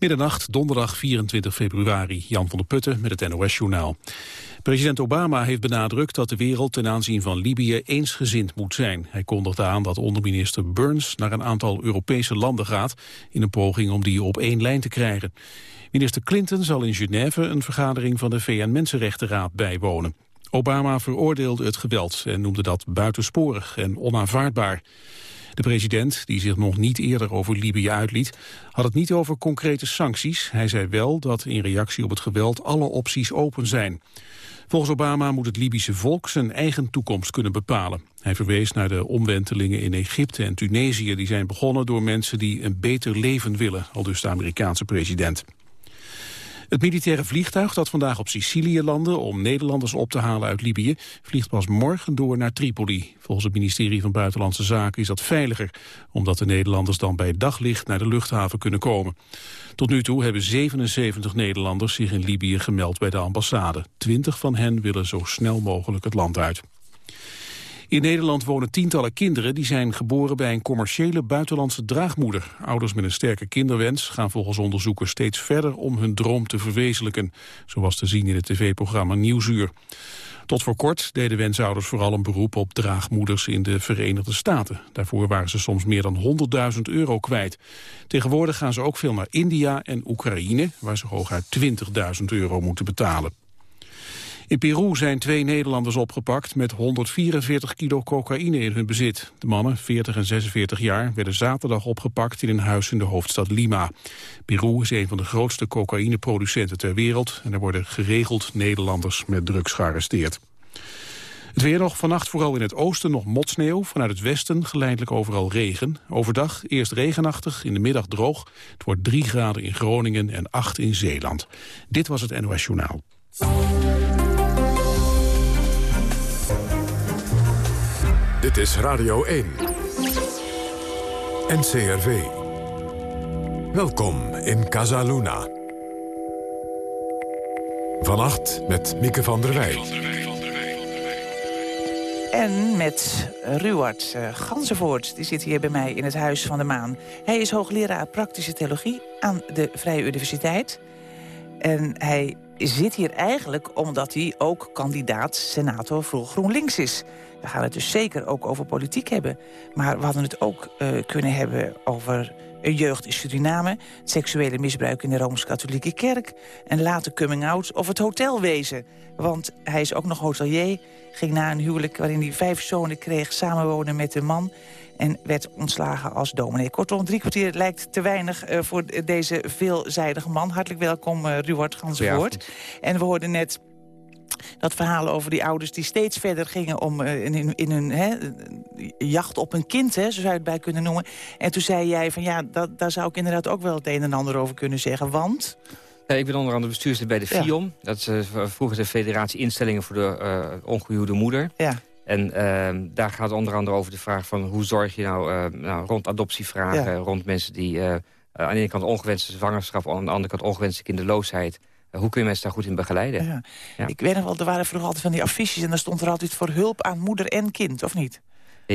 Middernacht, donderdag 24 februari. Jan van der Putten met het NOS-journaal. President Obama heeft benadrukt dat de wereld ten aanzien van Libië eensgezind moet zijn. Hij kondigde aan dat onderminister Burns naar een aantal Europese landen gaat... in een poging om die op één lijn te krijgen. Minister Clinton zal in Genève een vergadering van de VN-Mensenrechtenraad bijwonen. Obama veroordeelde het geweld en noemde dat buitensporig en onaanvaardbaar. De president, die zich nog niet eerder over Libië uitliet, had het niet over concrete sancties. Hij zei wel dat in reactie op het geweld alle opties open zijn. Volgens Obama moet het Libische volk zijn eigen toekomst kunnen bepalen. Hij verwees naar de omwentelingen in Egypte en Tunesië... die zijn begonnen door mensen die een beter leven willen, al dus de Amerikaanse president. Het militaire vliegtuig dat vandaag op Sicilië landde om Nederlanders op te halen uit Libië vliegt pas morgen door naar Tripoli. Volgens het ministerie van Buitenlandse Zaken is dat veiliger, omdat de Nederlanders dan bij daglicht naar de luchthaven kunnen komen. Tot nu toe hebben 77 Nederlanders zich in Libië gemeld bij de ambassade. 20 van hen willen zo snel mogelijk het land uit. In Nederland wonen tientallen kinderen die zijn geboren bij een commerciële buitenlandse draagmoeder. Ouders met een sterke kinderwens gaan volgens onderzoekers steeds verder om hun droom te verwezenlijken. Zoals te zien in het tv-programma Nieuwsuur. Tot voor kort deden wensouders vooral een beroep op draagmoeders in de Verenigde Staten. Daarvoor waren ze soms meer dan 100.000 euro kwijt. Tegenwoordig gaan ze ook veel naar India en Oekraïne, waar ze hooguit 20.000 euro moeten betalen. In Peru zijn twee Nederlanders opgepakt met 144 kilo cocaïne in hun bezit. De mannen, 40 en 46 jaar, werden zaterdag opgepakt in een huis in de hoofdstad Lima. Peru is een van de grootste cocaïneproducenten ter wereld... en er worden geregeld Nederlanders met drugs gearresteerd. Het weer nog vannacht vooral in het oosten nog motsneeuw. Vanuit het westen geleidelijk overal regen. Overdag eerst regenachtig, in de middag droog. Het wordt 3 graden in Groningen en 8 in Zeeland. Dit was het NOS Journaal. Dit is Radio 1. NCRV. Welkom in Casaluna. Vannacht met Mieke van der Wij. En met Ruard uh, Ganzenvoort. Die zit hier bij mij in het Huis van de Maan. Hij is hoogleraar praktische theologie aan de Vrije Universiteit. En hij zit hier eigenlijk omdat hij ook kandidaat senator voor GroenLinks is. We gaan het dus zeker ook over politiek hebben. Maar we hadden het ook uh, kunnen hebben over jeugd in Suriname... seksuele misbruik in de Rooms-Katholieke Kerk... en later coming-out of het hotelwezen. Want hij is ook nog hotelier, ging na een huwelijk... waarin hij vijf zonen kreeg, samenwonen met een man... en werd ontslagen als dominee. Kortom, drie kwartier lijkt te weinig uh, voor deze veelzijdige man. Hartelijk welkom, uh, Ruwart Gansenvoort. En we hoorden net dat verhaal over die ouders die steeds verder gingen om uh, in, in, hun hè, jacht op een kind, hè, zo zou je het bij kunnen noemen. En toen zei jij van ja, dat, daar zou ik inderdaad ook wel het een en ander over kunnen zeggen, want... Ja, ik ben onder andere bestuurslid bij de FIOM. Ja. Dat is uh, vroeger de Federatie Instellingen voor de uh, Ongehuwde Moeder. Ja. En uh, daar gaat onder andere over de vraag van hoe zorg je nou, uh, nou rond adoptievragen... Ja. rond mensen die uh, aan de ene kant ongewenste zwangerschap... aan de andere kant ongewenste kinderloosheid... Hoe kun je mensen daar goed in begeleiden? Ja. Ja. Ik weet nog wel, er waren vroeger altijd van die affiches... en daar stond er altijd voor hulp aan moeder en kind, of niet?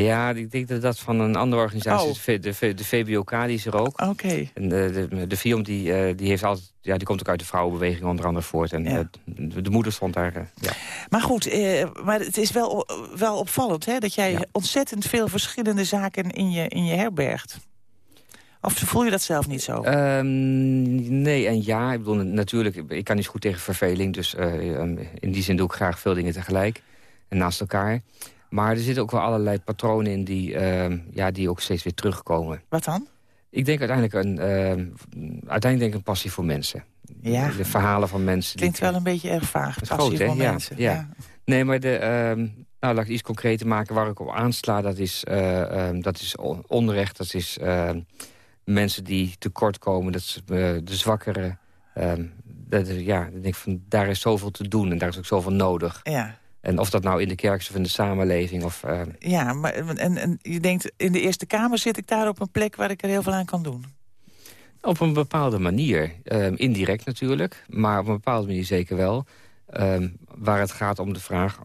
Ja, ik denk dat dat van een andere organisatie is. Oh. De, de, VBOK die is er ook. Oké. Okay. En de, de, de FIOM die, die, heeft altijd, ja, die komt ook uit de vrouwenbeweging onder andere voort. En ja. de, de, moeder stond daar. Ja. Maar goed, eh, maar het is wel, wel opvallend hè, dat jij ja. ontzettend veel verschillende zaken in je, in je herbergt. Of voel je dat zelf niet zo? Um, nee en ja. Ik bedoel, natuurlijk, ik kan niet goed tegen verveling. Dus uh, in die zin doe ik graag veel dingen tegelijk. En naast elkaar. Maar er zitten ook wel allerlei patronen in die, uh, ja, die ook steeds weer terugkomen. Wat dan? Ik denk uiteindelijk een, uiteindelijk denk een passie voor mensen. Ja. De verhalen van mensen. Klinkt wel een beetje erg vaag, passie groot, voor ja, mensen. Ja. ja. Nee, maar de, nou, laat ik iets concreter maken waar ik op aansla. Dat is, uh, dat is onrecht, dat is mensen die tekort komen, dat is, uh, de zwakkeren. Um, dat, ja, ik denk van, daar is zoveel te doen en daar is ook zoveel nodig. Ja. En of dat nou in de kerk is of in de samenleving. Of, uh... Ja, maar en, en je denkt, in de Eerste Kamer zit ik daar op een plek waar ik er heel veel aan kan doen. Op een bepaalde manier. Um, indirect natuurlijk, maar op een bepaalde manier zeker wel. Um, waar het gaat om de vraag,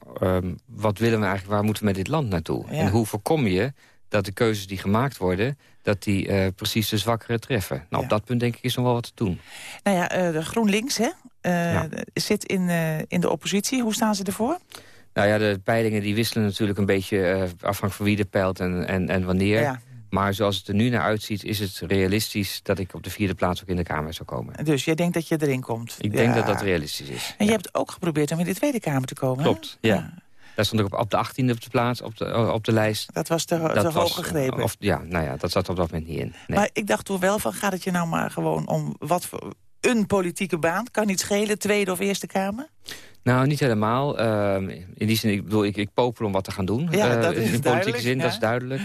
wat willen we eigenlijk, waar moeten we met dit land naartoe? Ja. En hoe voorkom je dat de keuzes die gemaakt worden... dat die precies de zwakkeren treffen. Nou, op dat punt denk ik is nog wel wat te doen. Nou ja, de GroenLinks hè, zit in, in de oppositie. Hoe staan ze ervoor? Nou ja, de peilingen die wisselen natuurlijk een beetje afhankelijk van wie de peilt en, en, en wanneer. Ja. Maar zoals het er nu naar uitziet, is het realistisch... dat ik op de vierde plaats ook in de Kamer zou komen. Dus jij denkt dat je erin komt? Ik denk dat dat realistisch is. En je hebt ook geprobeerd om in de Tweede Kamer te komen, Klopt, ja. Daar stond ik op, op de 18e op de plaats, op de, op de lijst. Dat was te, dat hoog gegrepen? Of, ja, nou ja, dat zat op dat moment niet in. Nee. Maar ik dacht toen wel van, gaat het je nou maar gewoon om wat voor een politieke baan? Kan niet schelen, Tweede of Eerste Kamer? Nou, niet helemaal. Ehm, in die zin, ik bedoel, ik, ik popel om wat te gaan doen. Ja, dat uh, is in politieke zin, dat is duidelijk.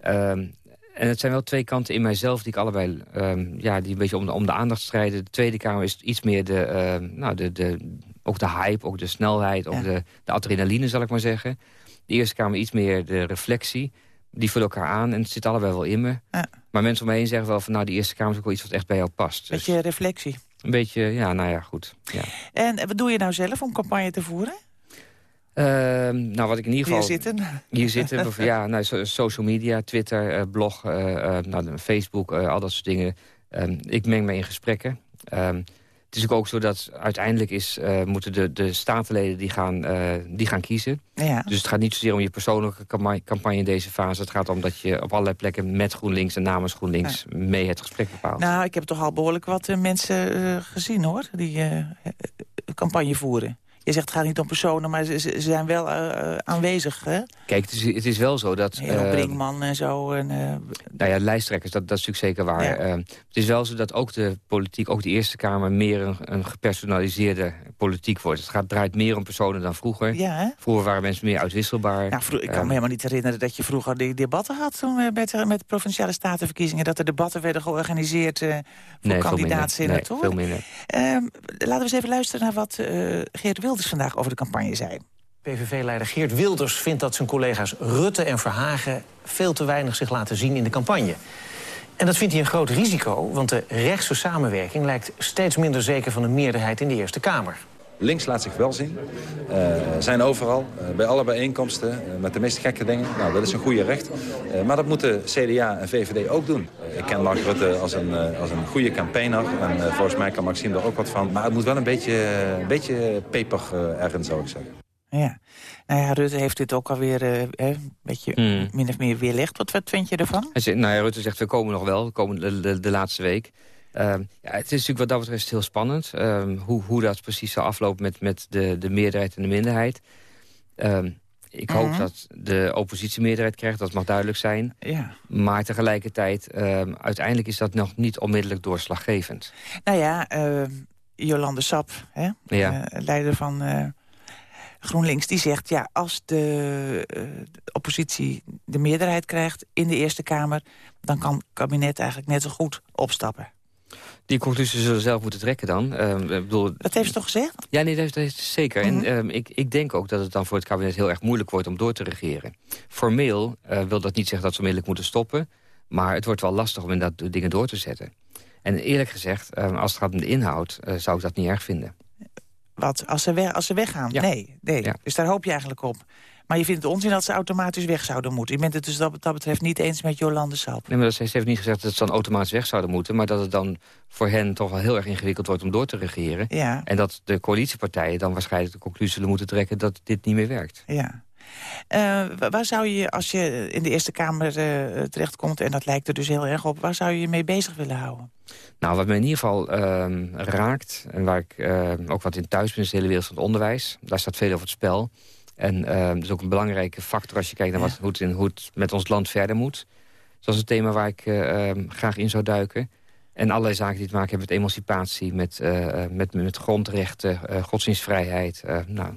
Ehm, en het zijn wel twee kanten in mijzelf die ik allebei... Um, ja, die een beetje om de, om de aandacht strijden. De Tweede Kamer is iets meer de, nou, de, de, ook de hype, ook de snelheid... ook de, de adrenaline, zal ik maar zeggen. De Eerste Kamer iets meer de reflectie. Die vullen elkaar aan en het zit allebei wel in me. Ja. Maar mensen om me heen zeggen wel van... nou, die Eerste Kamer is ook wel iets wat echt bij jou past. Dus beetje reflectie. Een beetje, ja, nou ja, goed. Ja. En wat doe je nou zelf om campagne te voeren? Uh, nou, wat ik in ieder geval... Hier zitten? Hier zitten, ja, nou, social media, Twitter, uh, blog, uh, nou, Facebook, al dat soort dingen. Ehm, ik meng me in gesprekken. Het is ook zo dat uiteindelijk is, moeten de, de statenleden die gaan, die gaan kiezen. Ja. Dus het gaat niet zozeer om je persoonlijke campagne in deze fase. Het gaat om dat je op allerlei plekken met GroenLinks en namens GroenLinks mee het gesprek bepaalt. Nou, ik heb toch al behoorlijk wat mensen gezien, hoor, die campagne voeren. Je zegt het gaat niet om personen, maar ze, ze zijn wel uh, aanwezig. Hè? Kijk, het is, het is wel zo dat... Uh, Brinkman en zo. En, nou ja, lijsttrekkers, dat, dat is natuurlijk zeker waar. Ja. het is wel zo dat ook de politiek, ook de Eerste Kamer... meer een, een gepersonaliseerde politiek wordt. Het gaat, draait meer om personen dan vroeger. Ja, vroeger waren mensen meer uitwisselbaar. Nou, ik kan me helemaal niet herinneren dat je vroeger die debatten had... Toen met, met provinciale statenverkiezingen. Dat er debatten werden georganiseerd voor nee, kandidaatsenatoren. Nee, veel minder. Ehm, laten we eens even luisteren naar wat Geert Wilders vandaag over de campagne zei. PVV-leider Geert Wilders vindt dat zijn collega's Rutte en Verhagen... veel te weinig zich laten zien in de campagne. En dat vindt hij een groot risico, want de rechtse samenwerking... lijkt steeds minder zeker van een meerderheid in de Eerste Kamer. Links laat zich wel zien. Uh, zijn overal, uh, bij alle bijeenkomsten, uh, met de meest gekke dingen. Nou, dat is een goede recht. maar dat moeten CDA en VVD ook doen. ik ken Mark Rutte als een, als een goede campaigner. En volgens mij kan Maxime er ook wat van. Maar het moet wel een beetje, een beetje peper ergens, zou ik zeggen. Ja. Nou ja, Rutte heeft dit ook alweer uh, een beetje mm. min of meer weerlegd. Wat, wat vind je ervan? Hij zegt, nou ja, Rutte zegt, we komen nog wel. We komen de, de, de laatste week. Uh, ja, het is natuurlijk wat dat betreft heel spannend. Uh, hoe, hoe dat precies zal aflopen met, met de, de meerderheid en de minderheid. Uh, ik hoop mhm. dat de oppositie meerderheid krijgt, dat mag duidelijk zijn. Ja. Maar tegelijkertijd, ehm, uiteindelijk is dat nog niet onmiddellijk doorslaggevend. Nou ja, Jolande Sap, hè? Ja. Eh, leider van eh, GroenLinks, die zegt... ja, als de, de, oppositie de meerderheid krijgt in de Eerste Kamer... dan kan het kabinet eigenlijk net zo goed opstappen. Die conclusie zullen ze zelf moeten trekken dan. Uh, bedoel, dat heeft ze toch gezegd? Ja, nee, dat heeft, zeker. En uh, ik, ik denk ook dat het dan voor het kabinet heel erg moeilijk wordt om door te regeren. Formeel uh, wil dat niet zeggen dat ze onmiddellijk moeten stoppen. Maar het wordt wel lastig om inderdaad dingen door te zetten. En eerlijk gezegd, ehm, als het gaat om de inhoud, eh, zou ik dat niet erg vinden. Wat, als ze, weg, als ze weggaan? Ja. Nee, nee. Ja. Dus daar hoop je eigenlijk op. Maar je vindt het onzin dat ze automatisch weg zouden moeten. Je bent het dus dat, dat betreft niet eens met Jolande Sap. Nee, maar ze heeft niet gezegd dat ze dan automatisch weg zouden moeten... maar dat het dan voor hen toch wel heel erg ingewikkeld wordt om door te regeren. Ja. En dat de coalitiepartijen dan waarschijnlijk de conclusie zullen moeten trekken... dat dit niet meer werkt. Ja. Uh, waar zou je, als je in de Eerste Kamer uh, terechtkomt... en dat lijkt er dus heel erg op, waar zou je je mee bezig willen houden? Nou, wat mij in ieder geval uh, raakt... en waar ik ehm, ook wat in thuis ben, is de hele wereld van het onderwijs. Daar staat veel over het spel. En uh, dat is ook een belangrijke factor als je kijkt naar wat, hoe, het in, hoe het met ons land verder moet. Dat is een thema waar ik uh, graag in zou duiken. En allerlei zaken die te maken hebben met emancipatie, met, uh, met, met grondrechten, godsdienstvrijheid. nou,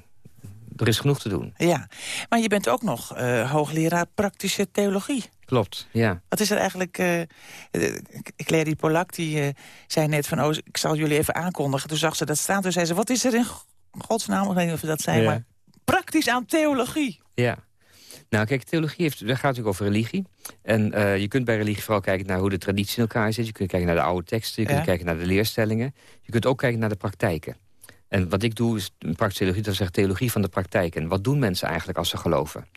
er is genoeg te doen. Ja, maar je bent ook nog hoogleraar praktische theologie. Klopt, ja. Wat is er eigenlijk... Uh, Clary Polak die zei net van... oh, ik zal jullie even aankondigen. Toen zag ze dat staan. Toen zei ze, wat is er in godsnaam? Ik weet niet of dat zei, maar praktisch aan theologie. Ja. Nou, kijk, theologie heeft, gaat natuurlijk over religie. En uh, je kunt bij religie vooral kijken naar hoe de traditie in elkaar zit. Je kunt kijken naar de oude teksten, je kunt kijken naar de leerstellingen. Je kunt ook kijken naar de praktijken. En wat ik doe is praktische theologie, dat zegt theologie van de praktijk. En wat doen mensen eigenlijk als ze geloven?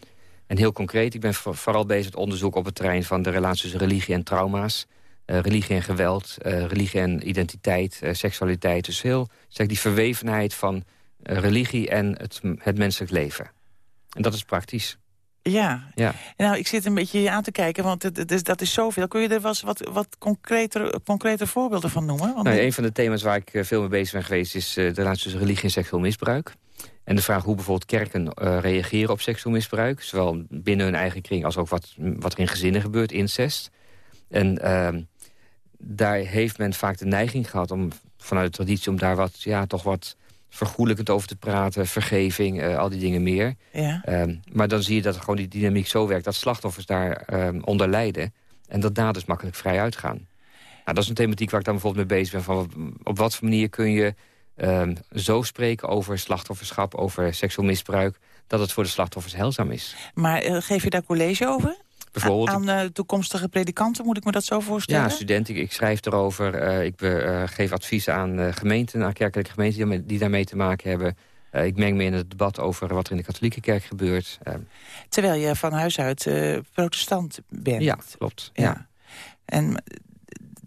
En heel concreet, ik ben vooral bezig met onderzoek op het terrein... van de relatie tussen religie en trauma's. Uh, religie en geweld, uh, religie en identiteit, uh, seksualiteit. Dus heel zeg, die verwevenheid van religie en het, het menselijk leven. En dat is praktisch. Ja. ja, nou, ik zit een beetje aan te kijken, want het, het, dat is zoveel. Kun je er wat, wat concreter, concreter voorbeelden van noemen? Want nou, een van de thema's waar ik veel mee bezig ben geweest... is de relatie tussen religie en seksueel misbruik. En de vraag hoe bijvoorbeeld kerken reageren op seksueel misbruik. Zowel binnen hun eigen kring als ook wat, wat er in gezinnen gebeurt, incest. En ehm, daar heeft men vaak de neiging gehad om vanuit de traditie... om daar wat, ja, toch wat vergoelijkend over te praten, vergeving, uh, al die dingen meer. Ja. Um, maar dan zie je dat gewoon die dynamiek zo werkt... dat slachtoffers daar um, onder lijden en dat daders makkelijk vrij uitgaan. Nou, dat is een thematiek waar ik dan bijvoorbeeld mee bezig ben. Van op wat voor manier kun je um, zo spreken over slachtofferschap, over seksueel misbruik... dat het voor de slachtoffers heilzaam is. Maar uh, geef je daar college over? Bijvoorbeeld, aan uh, toekomstige predikanten, moet ik me dat zo voorstellen? Ja, studenten. Ik, ik schrijf erover. Uh, ik uh, geef advies aan gemeenten, aan kerkelijke gemeenten... die, die daarmee te maken hebben. ik meng me in het debat over wat er in de katholieke kerk gebeurt. Terwijl je van huis uit protestant bent. Ja, klopt. ja. ja. En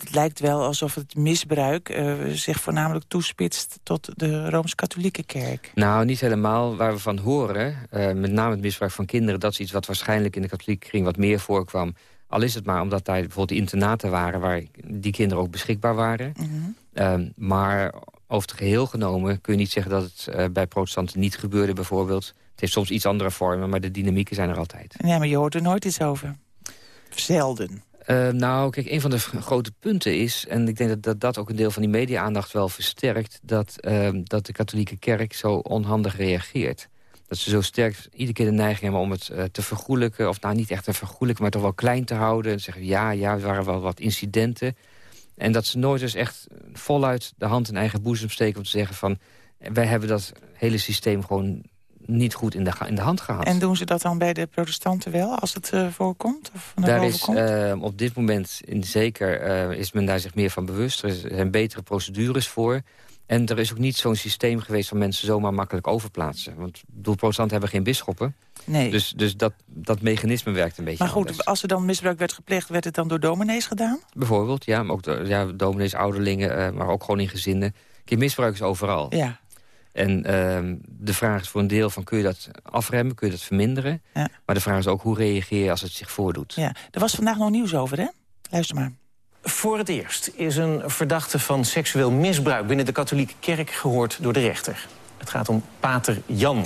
het lijkt wel alsof het misbruik uh, zich voornamelijk toespitst... tot de Rooms-Katholieke kerk. Nou, niet helemaal. Waar we van horen, uh, met name het misbruik van kinderen... dat is iets wat waarschijnlijk in de katholieke kring wat meer voorkwam. Al is het maar omdat daar bijvoorbeeld internaten waren... waar die kinderen ook beschikbaar waren. Mm -hmm. maar over het geheel genomen kun je niet zeggen... dat het uh, bij protestanten niet gebeurde bijvoorbeeld. Het heeft soms iets andere vormen, maar de dynamieken zijn er altijd. Ja, maar je hoort er nooit iets over. Zelden. Uh, nou, kijk, een van de grote punten is... en ik denk dat dat, ook een deel van die media-aandacht wel versterkt... Dat, uh, dat de katholieke kerk zo onhandig reageert. Dat ze zo sterk iedere keer de neiging hebben om het uh, te vergoelijken... of nou, niet echt te vergoelijken, maar toch wel klein te houden. En zeggen, ja, ja, er waren wel wat incidenten. En dat ze nooit dus echt voluit de hand in eigen boezem steken... om te zeggen van, wij hebben dat hele systeem gewoon niet goed in de, in de hand gehad. En doen ze dat dan bij de protestanten wel, als het uh, voorkomt? Of daar is uh, op dit moment in zeker uh, is men daar zich meer van bewust. Er zijn betere procedures voor. En er is ook niet zo'n systeem geweest van mensen zomaar makkelijk overplaatsen. Want bedoel, protestanten hebben geen bisschoppen. Nee. Dus, dus dat, dat mechanisme werkt een beetje Maar goed, anders. als er dan misbruik werd gepleegd, werd het dan door dominees gedaan? Bijvoorbeeld, ja. Maar ook de, ja, dominees, ouderlingen, maar ook gewoon in gezinnen. Kijk, misbruik is overal. Ja. En uh, de vraag is voor een deel van kun je dat afremmen, kun je dat verminderen. Ja. Maar de vraag is ook hoe reageer je als het zich voordoet. Ja. Er was vandaag nog nieuws over, hè? Luister maar. Voor het eerst is een verdachte van seksueel misbruik... binnen de katholieke kerk gehoord door de rechter. Het gaat om pater Jan.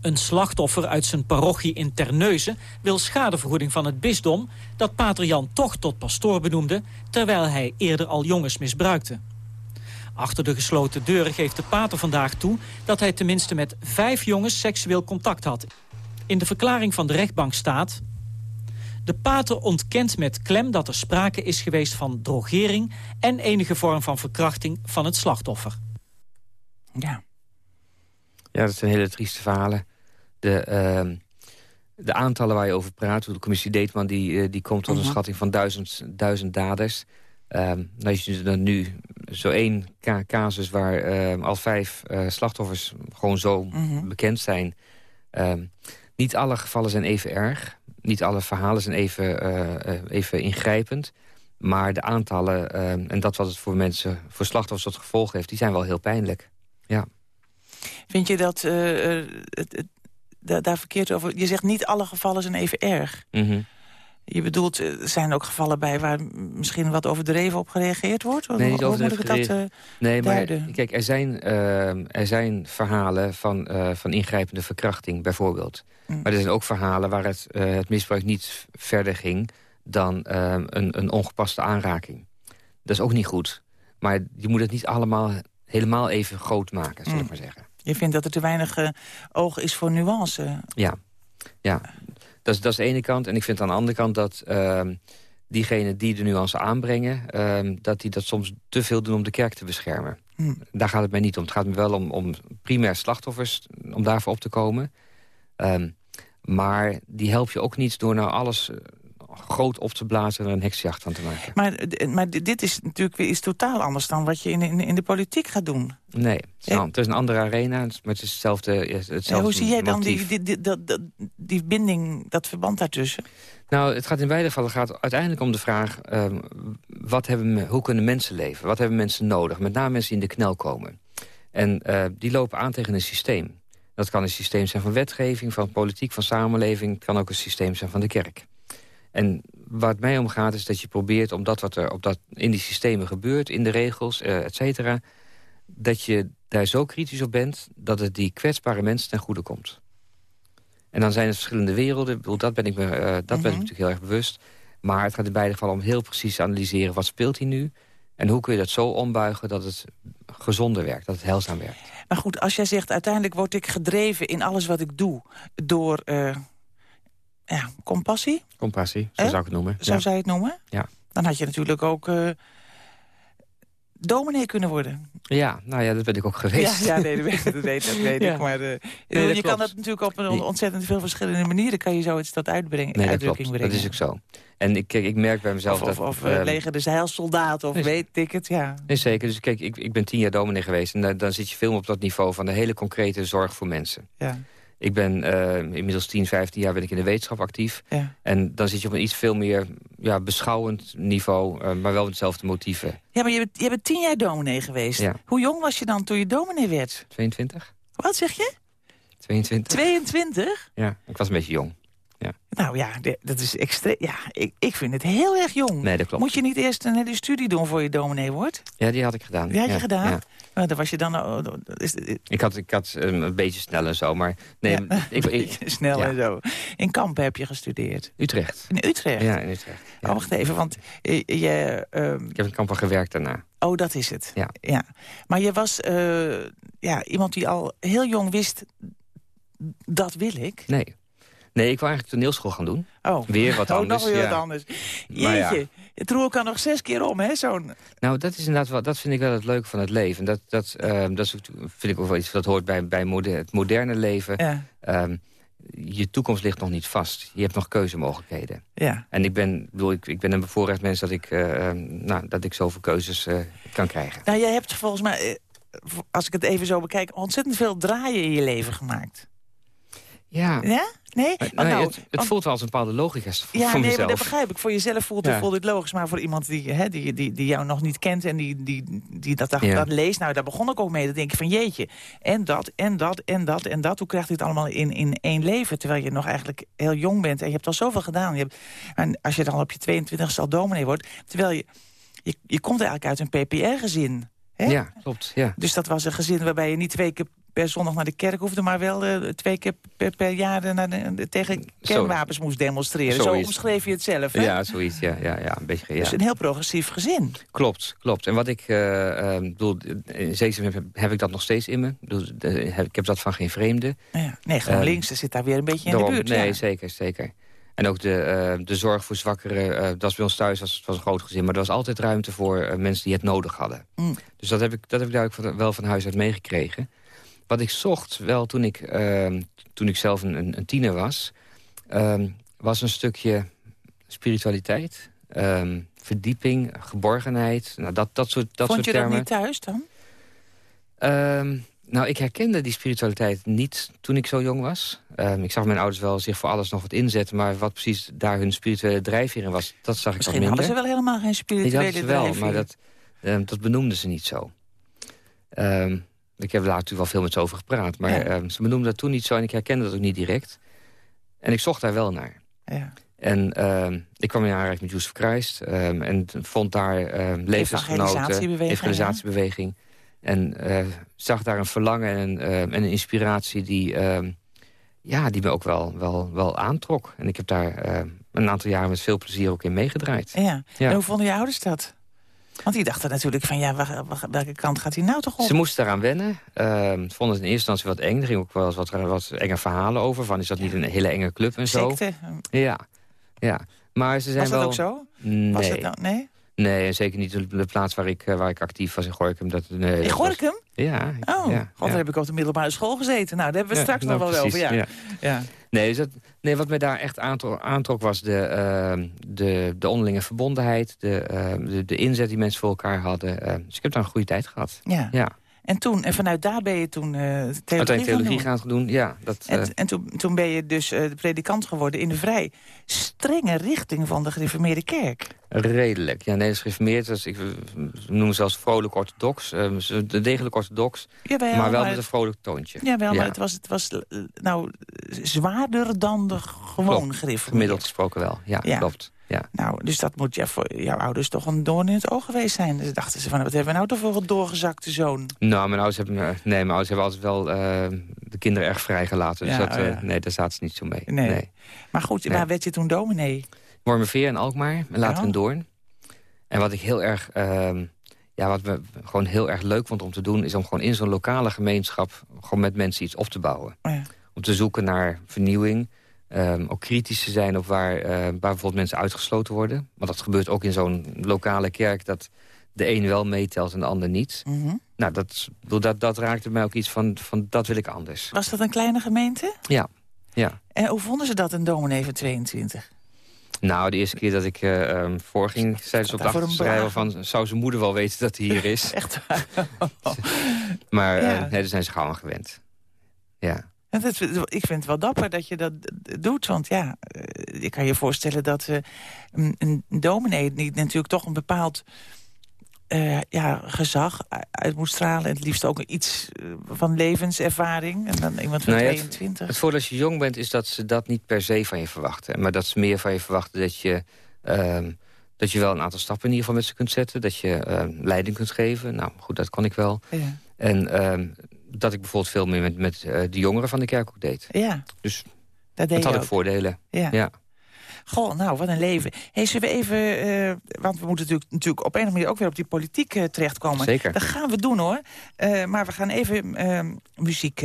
Een slachtoffer uit zijn parochie in Terneuzen wil schadevergoeding van het bisdom... dat pater Jan toch tot pastoor benoemde... terwijl hij eerder al jongens misbruikte. Achter de gesloten deuren geeft de pater vandaag toe... dat hij tenminste met vijf jongens seksueel contact had. In de verklaring van de rechtbank staat... De pater ontkent met klem dat er sprake is geweest van drogering... en enige vorm van verkrachting van het slachtoffer. Ja. Ja, dat zijn hele trieste verhalen. De, uh, de aantallen waar je over praat, de commissie Deetman... die, uh, die komt tot een uh mhm. -huh. schatting van duizend, duizend daders... Um, nou, je dan nu zo één casus waar uh, al vijf uh, slachtoffers gewoon zo mm -hmm. bekend zijn. Um, niet alle gevallen zijn even erg. Niet alle verhalen zijn even, uh, even ingrijpend. Maar de aantallen ehm, en dat wat het voor mensen, voor slachtoffers tot gevolg heeft... die zijn wel heel pijnlijk. Ja. Vind je dat het, het, daar verkeerd over... Je zegt niet alle gevallen zijn even erg. Mm -hmm. Je bedoelt, er zijn ook gevallen bij waar misschien wat overdreven op gereageerd wordt? Nee, niet overdreven dat uh, Nee, maar kijk, er zijn, uh, er zijn verhalen van, uh, van ingrijpende verkrachting bijvoorbeeld. Mm. Maar er zijn ook verhalen waar het, het misbruik niet verder ging... dan een, een ongepaste aanraking. Dat is ook niet goed. Maar je moet het niet allemaal helemaal even groot maken, zal mm. ik maar zeggen. Je vindt dat er te weinig oog is voor nuance? Ja, ja. Dat is, dat is de ene kant. En ik vind aan de andere kant dat uh, diegenen die de nuance aanbrengen... Uh, dat die dat soms te veel doen om de kerk te beschermen. Hm. Daar gaat het mij niet om. Het gaat me wel om, om primair slachtoffers, om daarvoor op te komen. Um, maar die help je ook niet door nou alles groot op te blazen en er een heksjacht van te maken. Maar, eh, maar dit is natuurlijk weer iets totaal anders dan wat je in, in, in de politiek gaat doen. Nee, het is, een, het is een andere arena, maar het is hetzelfde, hetzelfde Ja, hoe zie jij dan die, die, die, dat, die binding, dat verband daartussen? Nou, het gaat in beide gevallen gaat uiteindelijk om de vraag... ehm, wat hebben, hoe kunnen mensen leven? Wat hebben mensen nodig? Met name mensen die in de knel komen. En eh, die lopen aan tegen een systeem. Dat kan een systeem zijn van wetgeving, van politiek, van samenleving. Het kan ook een systeem zijn van de kerk. En waar het mij om gaat is dat je probeert om dat wat er op dat, in die systemen gebeurt... in de regels, eh, et cetera... dat je daar zo kritisch op bent dat het die kwetsbare mensen ten goede komt. En dan zijn het verschillende werelden. Ik bedoel, dat ben ik me, eh, dat ben ik Mhm. natuurlijk heel erg bewust. Maar het gaat in beide gevallen om heel precies te analyseren... wat speelt hier nu en hoe kun je dat zo ombuigen... dat het gezonder werkt, dat het heilzaam werkt. Maar goed, als jij zegt, uiteindelijk word ik gedreven in alles wat ik doe... door eh, ja, compassie, Compassie, zo Eh? zou ik het noemen. zo Ja. zou je het noemen. Ja. Dan had je natuurlijk ook eh dominee kunnen worden. ja, nou ja, dat ben ik ook geweest. Ja, ja nee, dat weet, dat weet, dat weet Ja. ik. Maar Nee, dat je kan dat natuurlijk op een ontzettend veel verschillende manieren... kan je zoiets tot uitbrengen, Nee, dat uitdrukking klopt. Dat brengen. is ook zo. En ik, kijk, ik merk bij mezelf of of, dat... of eh, ehm, leger de zeilsoldaat, of weet ik het, ja. Nee, zeker. Dus kijk, ik, ik ben tien jaar dominee geweest... en dan, dan zit je veel meer op dat niveau van de hele concrete zorg voor mensen. ja, Ik ben eh, inmiddels 10, 15 jaar ben ik in de wetenschap actief. ja. En dan zit je op een iets veel meer ja, beschouwend niveau... eh, maar wel met dezelfde motieven. Ja, maar je bent, je bent tien jaar dominee geweest. Ja. Hoe jong was je dan toen je dominee werd? 22? Wat zeg je? 22? 22? Ja, ik was een beetje jong. Nou ja, dat is extreem. Ja, ik, ik vind het heel erg jong. Nee, dat klopt. Moet je niet eerst een hele studie doen voor je dominee wordt? Ja, die had ik gedaan. Die had je Ja, gedaan? ja. Maar dan was je dan... oh, is, Ik had, ik had eh, een beetje snel en zo, maar nee, Ja. ik, ik, snel ja. en zo. In Kampen heb je gestudeerd. Utrecht. In Utrecht? Ja, in Utrecht. Ja. Oh, wacht even, want eh, je... ehm, Ik heb in Kampen gewerkt daarna. oh, dat is het. Ja. Maar je was eh, ja, iemand die al heel jong wist... dat wil ik. Nee. Nee, ik wil eigenlijk toneelschool gaan doen. Oh, Weer wat oh, anders, nog weer ja. wat anders. Ja. Jeetje, het roer kan nog zes keer om, hè? Zo'n... Nou, dat is inderdaad wel, dat vind ik wel het leuke van het leven. Dat, dat, ehm, dat is, vind ik ook wel iets dat hoort bij, bij moder- het moderne leven. Ja, Ehm, je toekomst ligt nog niet vast. Je hebt nog keuzemogelijkheden. ja. En ik ben, bedoel, ik, ik ben een bevoorrecht mens dat ik, eh, ehm, nou, dat ik zoveel keuzes eh, kan krijgen. Nou, jij hebt volgens mij, eh, als ik het even zo bekijk... ontzettend veel draaien in je leven gemaakt. Ja, Ja? Nee? Maar, nee, nou, het, het want- voelt wel als een bepaalde logica voor, ja, voor nee, mezelf. dat begrijp ik. Voor jezelf voelt het, Ja. voelt het logisch. Maar voor iemand die, hè, die, die, die jou nog niet kent en die, die, die dat, Ja. dat leest... nou, daar begon ik ook mee. Dan denk ik van jeetje, en dat, en dat, en dat, en dat. Hoe krijgt dit allemaal in, in één leven? Terwijl je nog eigenlijk heel jong bent en je hebt al zoveel gedaan. Je hebt, en als je dan op je 22 al dominee wordt... terwijl je, je, je komt eigenlijk uit een PPR-gezin. Hè? Ja, klopt. Ja. Dus dat was een gezin waarbij je niet twee keer per zondag naar de kerk hoefde... maar wel eh, twee keer per, per jaar naar de, tegen kernwapens moest demonstreren. Zo omschreef je het zelf, hè? ja, zoiets. Ja, ja, ja, een beetje. Ja. Dus een heel progressief gezin. Klopt, klopt. En wat ik eh, eh, bedoel, in zekere zin heb, heb ik dat nog steeds in me. Ik, bedoel, heb, ik heb dat van geen vreemde. Ja. Nee, GroenLinks zit daar weer een beetje in de buurt. nee, ja. zeker, zeker. En ook de, eh, de zorg voor zwakkeren, eh, dat was bij ons thuis, was, het was een groot gezin... maar er was altijd ruimte voor eh, mensen die het nodig hadden. Mm. Dus dat heb ik, dat heb ik duidelijk van, wel van huis uit meegekregen. Wat ik zocht, wel toen ik, ehm, toen ik zelf een, een, tiener was... ehm, was een stukje spiritualiteit, ehm, verdieping, geborgenheid. Nou, dat, dat soort, dat Vond soort je termen. dat niet thuis dan? Nou, ik herkende die spiritualiteit niet toen ik zo jong was. Ik zag mijn ouders wel zich voor alles nog wat inzetten... maar wat precies daar hun spirituele drijfveer in was, dat zag ik Misschien wat hadden minder. ze wel helemaal geen spirituele hadden ze wel, drijfveer. maar dat, ehm, dat benoemden ze niet zo. Ehm, ik heb er later natuurlijk wel veel met ze over gepraat... maar Ja. ehm, ze benoemden dat toen niet zo en ik herkende dat ook niet direct. En ik zocht daar wel naar. Ja. En ehm, ik kwam in aanraking met for Christ... ehm, en vond daar ehm levensgenoten, Evangelisatiebeweging, evangelisatiebeweging... En eh, zag daar een verlangen en, een, en een inspiratie die, ja, die me ook wel, wel, wel aantrok. En ik heb daar een aantal jaren met veel plezier ook in meegedraaid. Ja. Ja. En hoe vonden je ouders dat? Want die dachten natuurlijk van, ja, waar- waar- welke kant gaat hij nou toch op? Ze moesten daaraan wennen. Ehm vonden het in eerste instantie wat eng. Er ging ook wel eens wat, wat enge verhalen over. Van, is dat niet een hele enge club en zo? Secte? Ja, ja. Maar ze zijn Was dat wel... ook zo? Nee. Was het dan? Nee? nee, en zeker niet de, de plaats waar ik, eh, waar ik actief was in Gorkum. Dat, nee, In dat was- Gorkum? Ja. Oh, ja, god, ja. heb ik op de middelbare school gezeten. Nou, daar hebben we straks nou, nog wel precies, over. Ja. Nee, dat, nee, wat mij daar echt aantrok, aantrok was de, uh, de, de onderlinge verbondenheid... De, uh, de, de, inzet die mensen voor elkaar hadden. Dus ik heb daar een goede tijd gehad. Ja. ja. En toen, en vanuit daar ben je toen uh, theologie, Uiteindelijk theologie gaan doen, ja. Dat, en, uh, en toen, toen ben je dus uh, de predikant geworden in de vrij strenge richting van de gereformeerde kerk. Redelijk, ja, nee, gereformeerd. Dus ik noem zelfs vrolijk orthodox, de degelijk orthodox, maar wel maar met een vrolijk toontje. Ja. maar het was, het was nou zwaarder dan de gewoon klopt, gereformeerd. Gemiddeld gesproken wel, ja, Ja. klopt. Ja. Nou, dus dat moet ja, voor jouw ouders toch een doorn in het oog geweest zijn. Dus dachten ze van, wat hebben we nou toch voor een doorgezakte zoon? Nou, mijn ouders hebben, nee, mijn ouders hebben altijd wel eh, de kinderen erg vrijgelaten. Dus Ja, dat, oh eh, ja. nee, daar zaten ze niet zo mee. Nee. nee. Maar goed, Nee. waar werd je toen dominee? Wormerveer en Alkmaar en later in Doorn. En wat ik heel erg, ehm, ja, wat we gewoon heel erg leuk vond om te doen... is om gewoon in zo'n lokale gemeenschap gewoon met mensen iets op te bouwen. Oh ja. Om te zoeken naar vernieuwing. Ehm, ook kritisch te zijn op waar, eh, waar bijvoorbeeld mensen uitgesloten worden. Want dat gebeurt ook in zo'n lokale kerk... dat de een wel meetelt en de ander niet. Mhm. Nou, dat, dat, dat raakte mij ook iets van, van dat wil ik anders. Was dat een kleine gemeente? Ja, ja. En hoe vonden ze dat, een dominee van 22? Nou, de eerste keer dat ik eh ehm voorging, zeiden ze op de achterschrijver van... zou zijn moeder wel weten dat hij hier is? Echt waar? maar eh, Ja. nee, daar zijn ze gauw aan gewend. Ja. En dat, ik vind het wel dapper dat je dat doet. Want ja, eh, je kan je voorstellen dat eh, een, een dominee... die natuurlijk toch een bepaald eh, ja, gezag uit moet stralen. En het liefst ook iets van levenservaring. En dan iemand van Nou ja, 22. Het voordeel als je jong bent is dat ze dat niet per se van je verwachten. Maar dat ze meer van je verwachten dat je, ehm, dat je wel een aantal stappen in ieder geval met ze kunt zetten. Dat je ehm, leiding kunt geven. Nou goed, dat kon ik wel. Ja. En ehm, dat ik bijvoorbeeld veel meer met, met eh, de jongeren van de kerk ook deed. ja, Dus dat deed dat je had ook. ik voordelen. Ja. Ja. Goh, nou, wat een leven. Hey, zullen we even, eh, want we moeten natuurlijk, natuurlijk op een of andere manier ook weer op die politiek eh, terechtkomen. Zeker. Dat gaan we doen hoor. Maar we gaan even eh, muziek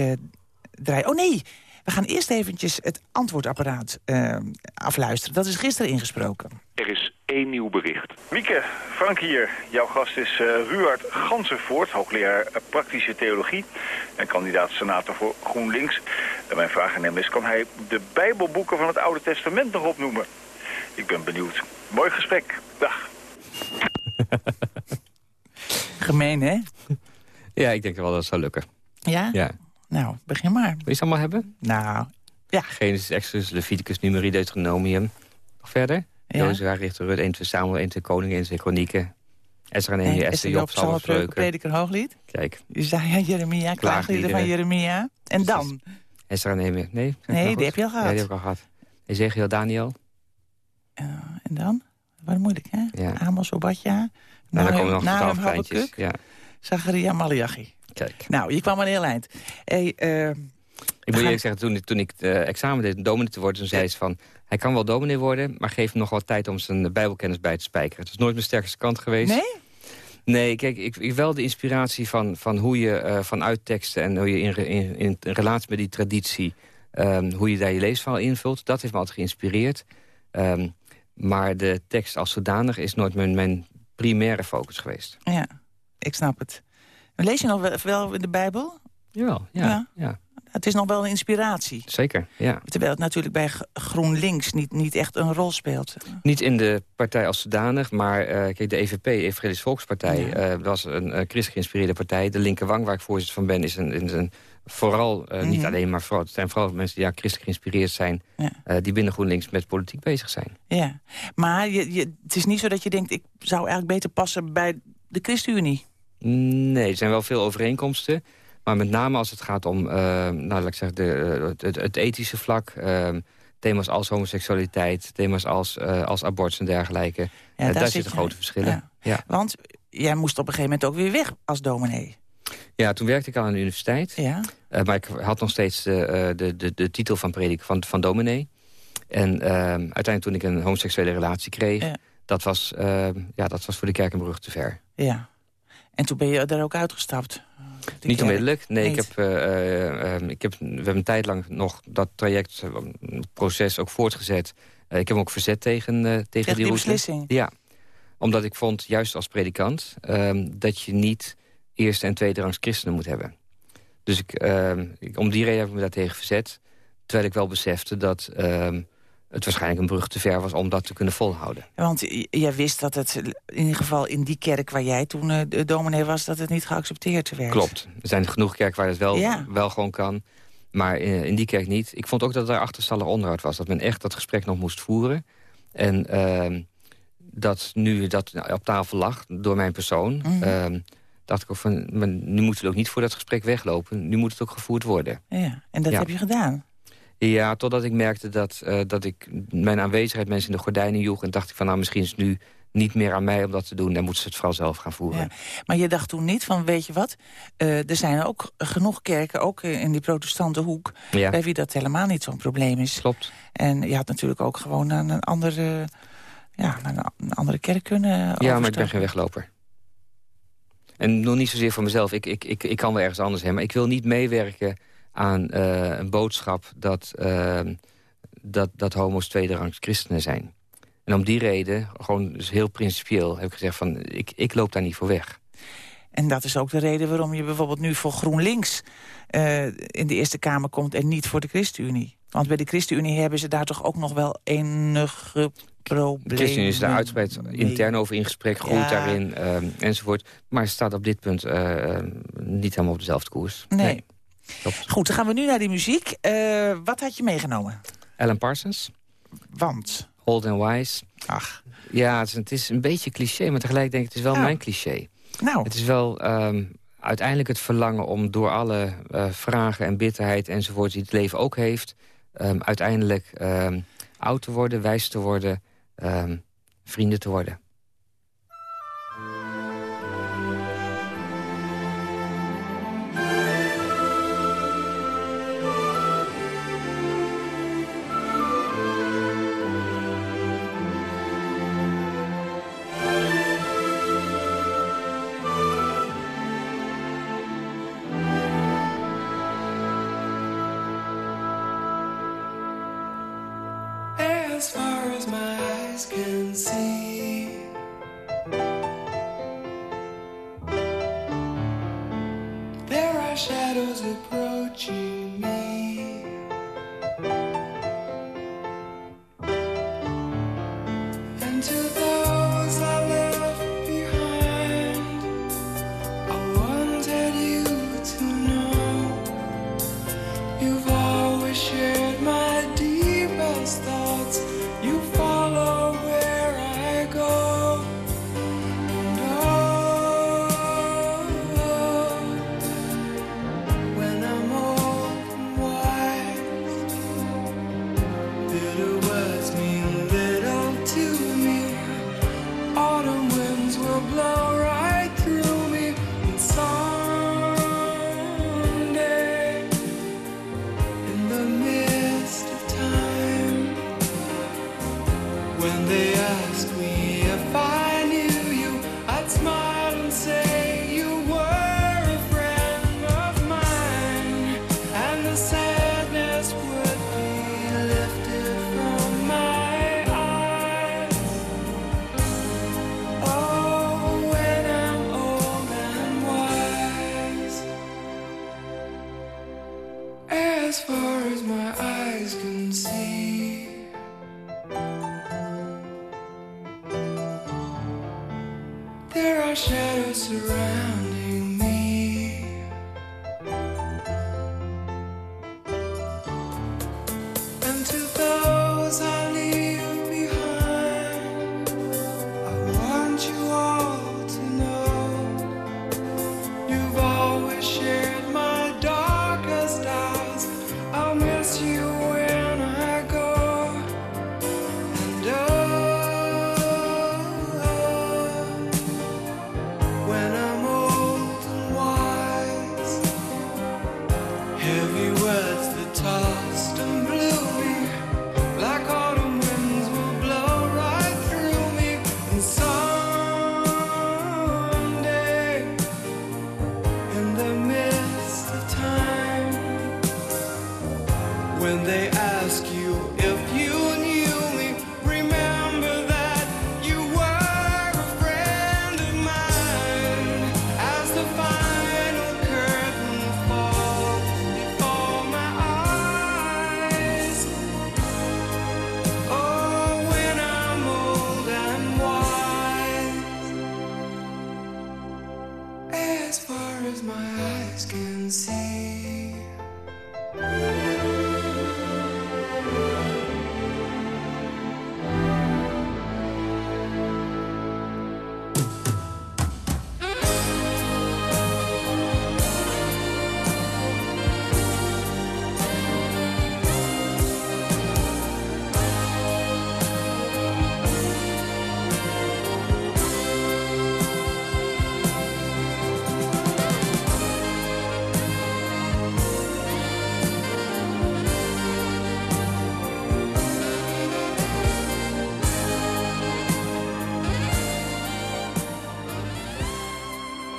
draaien. Oh nee, we gaan eerst eventjes het antwoordapparaat eh, afluisteren. Dat is gisteren ingesproken. Er is één nieuw bericht. Mieke, Frank hier. Jouw gast is eh Ruard Gansenvoort, hoogleraar eh, praktische theologie en kandidaat senator voor GroenLinks. En mijn vraag aan hem is, kan hij de bijbelboeken van het Oude Testament nog opnoemen? Ik ben benieuwd. Mooi gesprek. Dag. Gemeen, hè? ja, ik denk wel dat het zou lukken. Ja? Ja. Nou, begin maar. Wil je ze allemaal hebben? Nou, Genesis, Exodus, Leviticus, Numeri, Deuteronomium. Nog verder? Ja. Jozua, Richter, Rut, 1, 2 Samuel, 1, 2 Koningen, 1, 2 Kronieken. Ezra, Nehemia, Esther, Esther, Job, Preuken, Spreuken. Prediker, Hooglied. Kijk, Isaiah, Jeremia, klaaglieden van. Jeremia. En dan? Ezra, Nehemia. Nee, Nee, die heb je al gehad. Ja, die heb ik al gehad. Ezekiel, Daniel. Eh, en dan? Wat moeilijk, hè? Ja. Amos, Obadja. En dan komen nog twaalf kleintjes. Ja, Zacharia, Malachi. Kijk. Nou, je kwam een heel eind. Hey, eh, Ik moet eerlijk zeggen, toen, ik- toen ik eh, examen deed om dominee te worden... toen zei ze van, hij kan wel dominee worden... maar geef hem nog wat tijd om zijn bijbelkennis bij te spijkeren. Het is nooit mijn sterkste kant geweest. nee? Nee, kijk, ik, ik wel de inspiratie van, van hoe je eh, vanuit teksten... en hoe je in, in, in relatie met die traditie... ehm, hoe je daar je leesverhaal invult, dat heeft me altijd geïnspireerd. Ehm, maar de tekst als zodanig is nooit mijn, mijn primaire focus geweest. Ja, ik snap het. Lees je nog wel, wel in de Bijbel? Jawel, ja, Ja. ja. Het is nog wel een inspiratie. zeker, ja. Terwijl het natuurlijk bij GroenLinks niet, niet echt een rol speelt. Niet in de partij als zodanig, maar eh, kijk, de EVP, Evangelische Volkspartij... Ja. eh, was een uh, christelijk geïnspireerde partij. De linkerwang, waar ik voorzitter van ben, is een, is een vooral, niet Mhm. alleen, maar vooral, het zijn vooral mensen die ja, christelijk geïnspireerd zijn... Ja. die binnen GroenLinks met politiek bezig zijn. Ja, maar je, je, het is niet zo dat je denkt... ik zou eigenlijk beter passen bij de ChristenUnie. Nee, er zijn wel veel overeenkomsten. Maar met name als het gaat om eh, nou, laat ik zeggen, de, eh, het, ethische vlak... eh, thema's als homoseksualiteit, thema's als, eh, als abortus en dergelijke... Ja, daar daar zit zitten grote verschillen. Ja. Ja. Want jij moest op een gegeven moment ook weer weg als dominee. ja, toen werkte ik al aan de universiteit. Ja, maar ik had nog steeds de, de, de, de titel van predik van, van dominee. En ehm, uiteindelijk toen ik een homoseksuele relatie kreeg... Dat, was, ehm, ja, dat was voor de kerk en brug te ver. ja. En toen ben je er ook uitgestapt. Niet onmiddellijk. Nee, ik heb, ehm, ik heb, we hebben een tijd lang nog dat traject, eh, proces ook voortgezet. Ik heb ook verzet tegen, tegen, Tegen die route. beslissing. Ja, omdat ik vond, juist als predikant... ehm, dat je niet eerste en tweede rangs christenen moet hebben. Dus ik, ehm, ik- om die reden heb ik me daartegen verzet. terwijl ik wel besefte dat het waarschijnlijk een brug te ver was... om dat te kunnen volhouden. Want jij wist dat het in ieder geval in die kerk waar jij toen uh, de dominee was... dat het niet geaccepteerd werd. Klopt. Er zijn genoeg kerken waar het wel, wel gewoon kan. Maar in, in, die kerk niet. Ik vond ook dat er achterstallig onderhoud was. Dat men echt dat gesprek nog moest voeren. En ehm, dat nu dat op tafel lag door mijn persoon... Mhm. Ehm, dacht ik ook van, nu moeten we ook niet voor dat gesprek weglopen. Nu moet het ook gevoerd worden. Ja, en dat heb je gedaan? Ja, totdat ik merkte dat, uh, dat ik mijn aanwezigheid mensen in de gordijnen joeg... en dacht ik van, nou, misschien is het nu niet meer aan mij om dat te doen. Dan moeten ze het vooral zelf gaan voeren. Ja. Maar je dacht toen niet van, weet je wat... Uh, er zijn ook genoeg kerken, ook in die protestante hoek... Ja. bij wie dat helemaal niet zo'n probleem is. Klopt. En je had natuurlijk ook gewoon naar een andere, ja, naar een andere kerk kunnen Ja, maar ik ben geen wegloper. En nog niet zozeer voor mezelf. Ik, ik, ik, ik kan wel ergens anders heen. Maar ik wil niet meewerken aan uh, een boodschap... dat, uh, dat, dat homo's tweederangs christenen zijn. En om die reden, gewoon dus heel principieel, heb ik gezegd... van ik, ik loop daar niet voor weg. En dat is ook de reden waarom je bijvoorbeeld nu voor GroenLinks... Uh, in de Eerste Kamer komt en niet voor de ChristenUnie. Want bij de ChristenUnie hebben ze daar toch ook nog wel enige problemen. De ChristenUnie is daar uitgebreid intern over in gesprek, groeit daarin uh, enzovoort. Maar ze staat op dit punt uh, niet helemaal op dezelfde koers. Nee. nee. Goed, dan gaan we nu naar die muziek. Uh, wat had je meegenomen? Alan Parsons. Want? Old and Wise. Ach. Ja, het is, het is een beetje cliché, maar tegelijk denk ik, het is wel oh. mijn cliché. Nou. Het is wel um, uiteindelijk het verlangen om door alle uh, vragen en bitterheid enzovoort... die het leven ook heeft, um, uiteindelijk um, oud te worden, wijs te worden, vrienden te worden.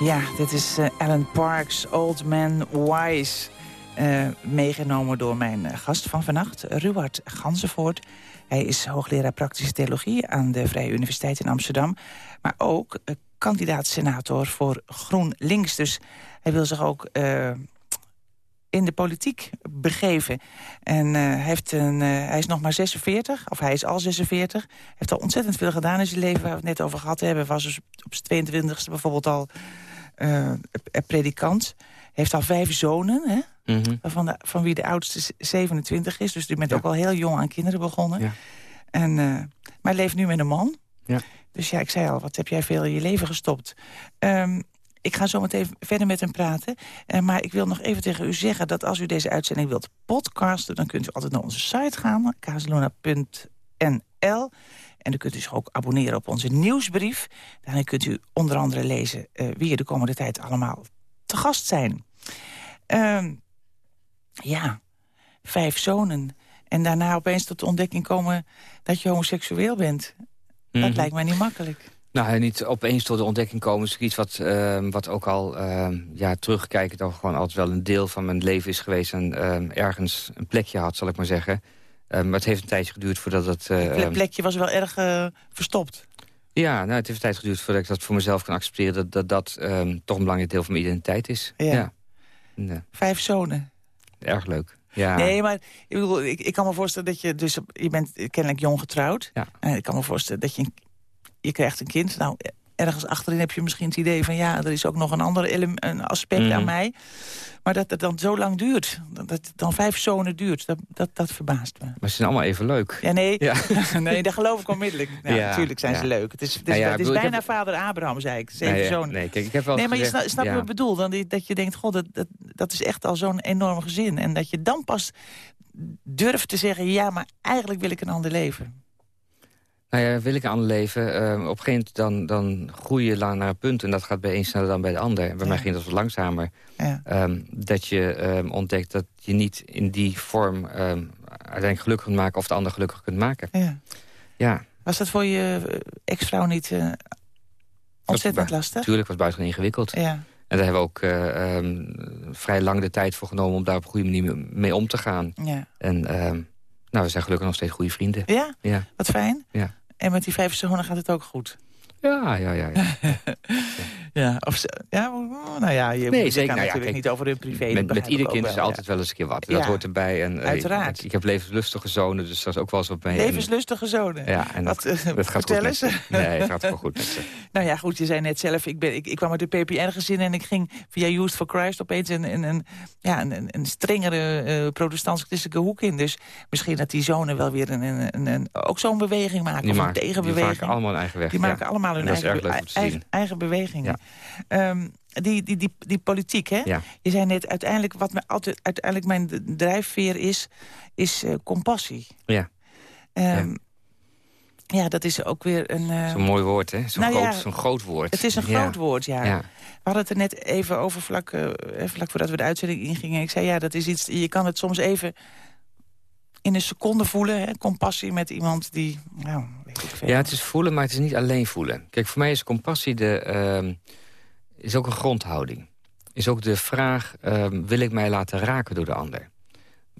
Ja, dit is uh, Alan Parks, Old Man Wise. Uh, meegenomen door mijn uh, gast van vannacht, Ruward Ganzenvoort. Hij is hoogleraar praktische theologie aan de Vrije Universiteit in Amsterdam. Maar ook kandidaat-senator voor GroenLinks. Dus hij wil zich ook in de politiek begeven. En heeft een, hij is nog maar 46, of hij is al 46. Hij heeft al ontzettend veel gedaan in zijn leven, waar we het net over gehad hebben. Was dus op zijn 22e bijvoorbeeld al uh, predikant. Heeft al vijf zonen, hè? Mm van, van wie de oudste 27 is. Dus die bent ook al heel jong aan kinderen begonnen. Ja. En, uh, maar leeft nu met een man. Ja. Dus ja, ik zei al, wat heb jij veel in je leven gestopt. Um, ik ga zo meteen verder met hem praten. Uh, maar ik wil nog even tegen u zeggen dat als u deze uitzending wilt podcasten... dan kunt u altijd naar onze site gaan, kazeluna.nl. En dan kunt u zich ook abonneren op onze nieuwsbrief. Daarin kunt u onder andere lezen uh, wie er de komende tijd allemaal te gast zijn. Uh, ja, vijf zonen. En daarna opeens tot de ontdekking komen dat je homoseksueel bent. Dat mhm. lijkt mij niet makkelijk. Nou, niet opeens tot de ontdekking komen is iets wat, uh, wat ook al uh, ja, terugkijkend... gewoon altijd wel een deel van mijn leven is geweest... en ehm, ergens een plekje had, zal ik maar zeggen. Uh, maar het heeft een tijdje geduurd voordat het... Uh, het plekje was wel erg uh, verstopt. Ja, nou, het heeft een tijd geduurd voordat ik dat voor mezelf kan accepteren... dat dat, dat um, toch een belangrijk deel van mijn identiteit is. Ja. ja. Vijf zonen. Erg leuk. Ja. Nee, maar ik, bedoel, ik, ik kan me voorstellen dat je... Dus, je bent kennelijk jong getrouwd. Ja. En ik kan me voorstellen dat je... Je krijgt een kind. Nou, ergens achterin heb je misschien het idee van... ja, er is ook nog een ander een aspect aan mhm. mij. Maar dat het dan zo lang duurt, dat het dan vijf zonen duurt, dat, dat, dat verbaast me. Maar ze zijn allemaal even leuk. Ja, nee, ja. nee dat geloof ik onmiddellijk. Nou, ja, natuurlijk zijn ze leuk. Het is, het is, het is bijna vader Abraham, zei ik. Zeven nee, zonen. Nee, kijk, ik heb wel nee maar je snap, snap je wat ik bedoel? Dan, dat je denkt, god, dat, dat, dat is echt al zo'n enorm gezin. En dat je dan pas durft te zeggen, ja, maar eigenlijk wil ik een ander leven. Nou ja, wil ik aan leven. Uh, op een gegeven moment dan, dan groei je naar een punt... en dat gaat bij een sneller dan bij de ander. Bij mij ging dat wat langzamer. Ja. Um, dat je um, ontdekt dat je niet in die vorm um, uiteindelijk gelukkig kunt maken... of de ander gelukkig kunt maken. Ja. ja. Was dat voor je eh, ex-vrouw niet uh, ontzettend lastig? Natuurlijk, was buitengewoon ingewikkeld. Ja. En daar hebben we ook uh, vrij lang de tijd voor genomen... om daar op een goede manier mee om te gaan. Ja. En nou, we zijn gelukkig nog steeds goede vrienden. Ja? ja. Wat fijn. Ja. En met die vijf zonen gaat het ook goed? Ja, ja, ja. Ja, ja. of, ja nou ja, je, nee, zeker, kan nou natuurlijk niet over hun privé. Met, met ieder kind is altijd wel eens een keer wat. Dat hoort erbij. En, eh, Uiteraard. Ik, ik, heb levenslustige zonen, dus dat is ook wel eens wat mee. Levenslustige zonen? Ja, en dat, uh, dat gaat goed ze. Nee, het gaat wel goed met ze. Nou ja, goed, je zei net zelf, ik, ben, ik, ik kwam uit de PPR-gezin... en ik ging via Youth for Christ opeens een, een, een ja, een, een strengere uh, protestants-christelijke hoek in. Dus misschien dat die zonen wel weer een, een, een ook zo'n beweging maken. Die of maken, een tegenbeweging. Die maken allemaal hun eigen weg. Die maken allemaal hun eigen eigen, eigen bewegingen. Um, die, die, die, die politiek, hè? Je zei net, uiteindelijk, wat me altijd, uiteindelijk mijn drijfveer is, is uh, compassie. Ja. Um, ja. dat is ook weer een... Uh... Zo'n mooi woord, hè? Zo'n nou groot, ja, groot woord. Het is een groot woord, ja. We hadden het er net even over, vlak, uh, vlak voordat we de uitzending ingingen. Ik zei, ja, dat is iets... Je kan het soms even in een seconde voelen. Hè? Compassie met iemand die... Nou, ja, het is voelen, maar het is niet alleen voelen. Kijk, voor mij is compassie de, uh, is ook een grondhouding. Is ook de vraag, uh, wil ik mij laten raken door de ander?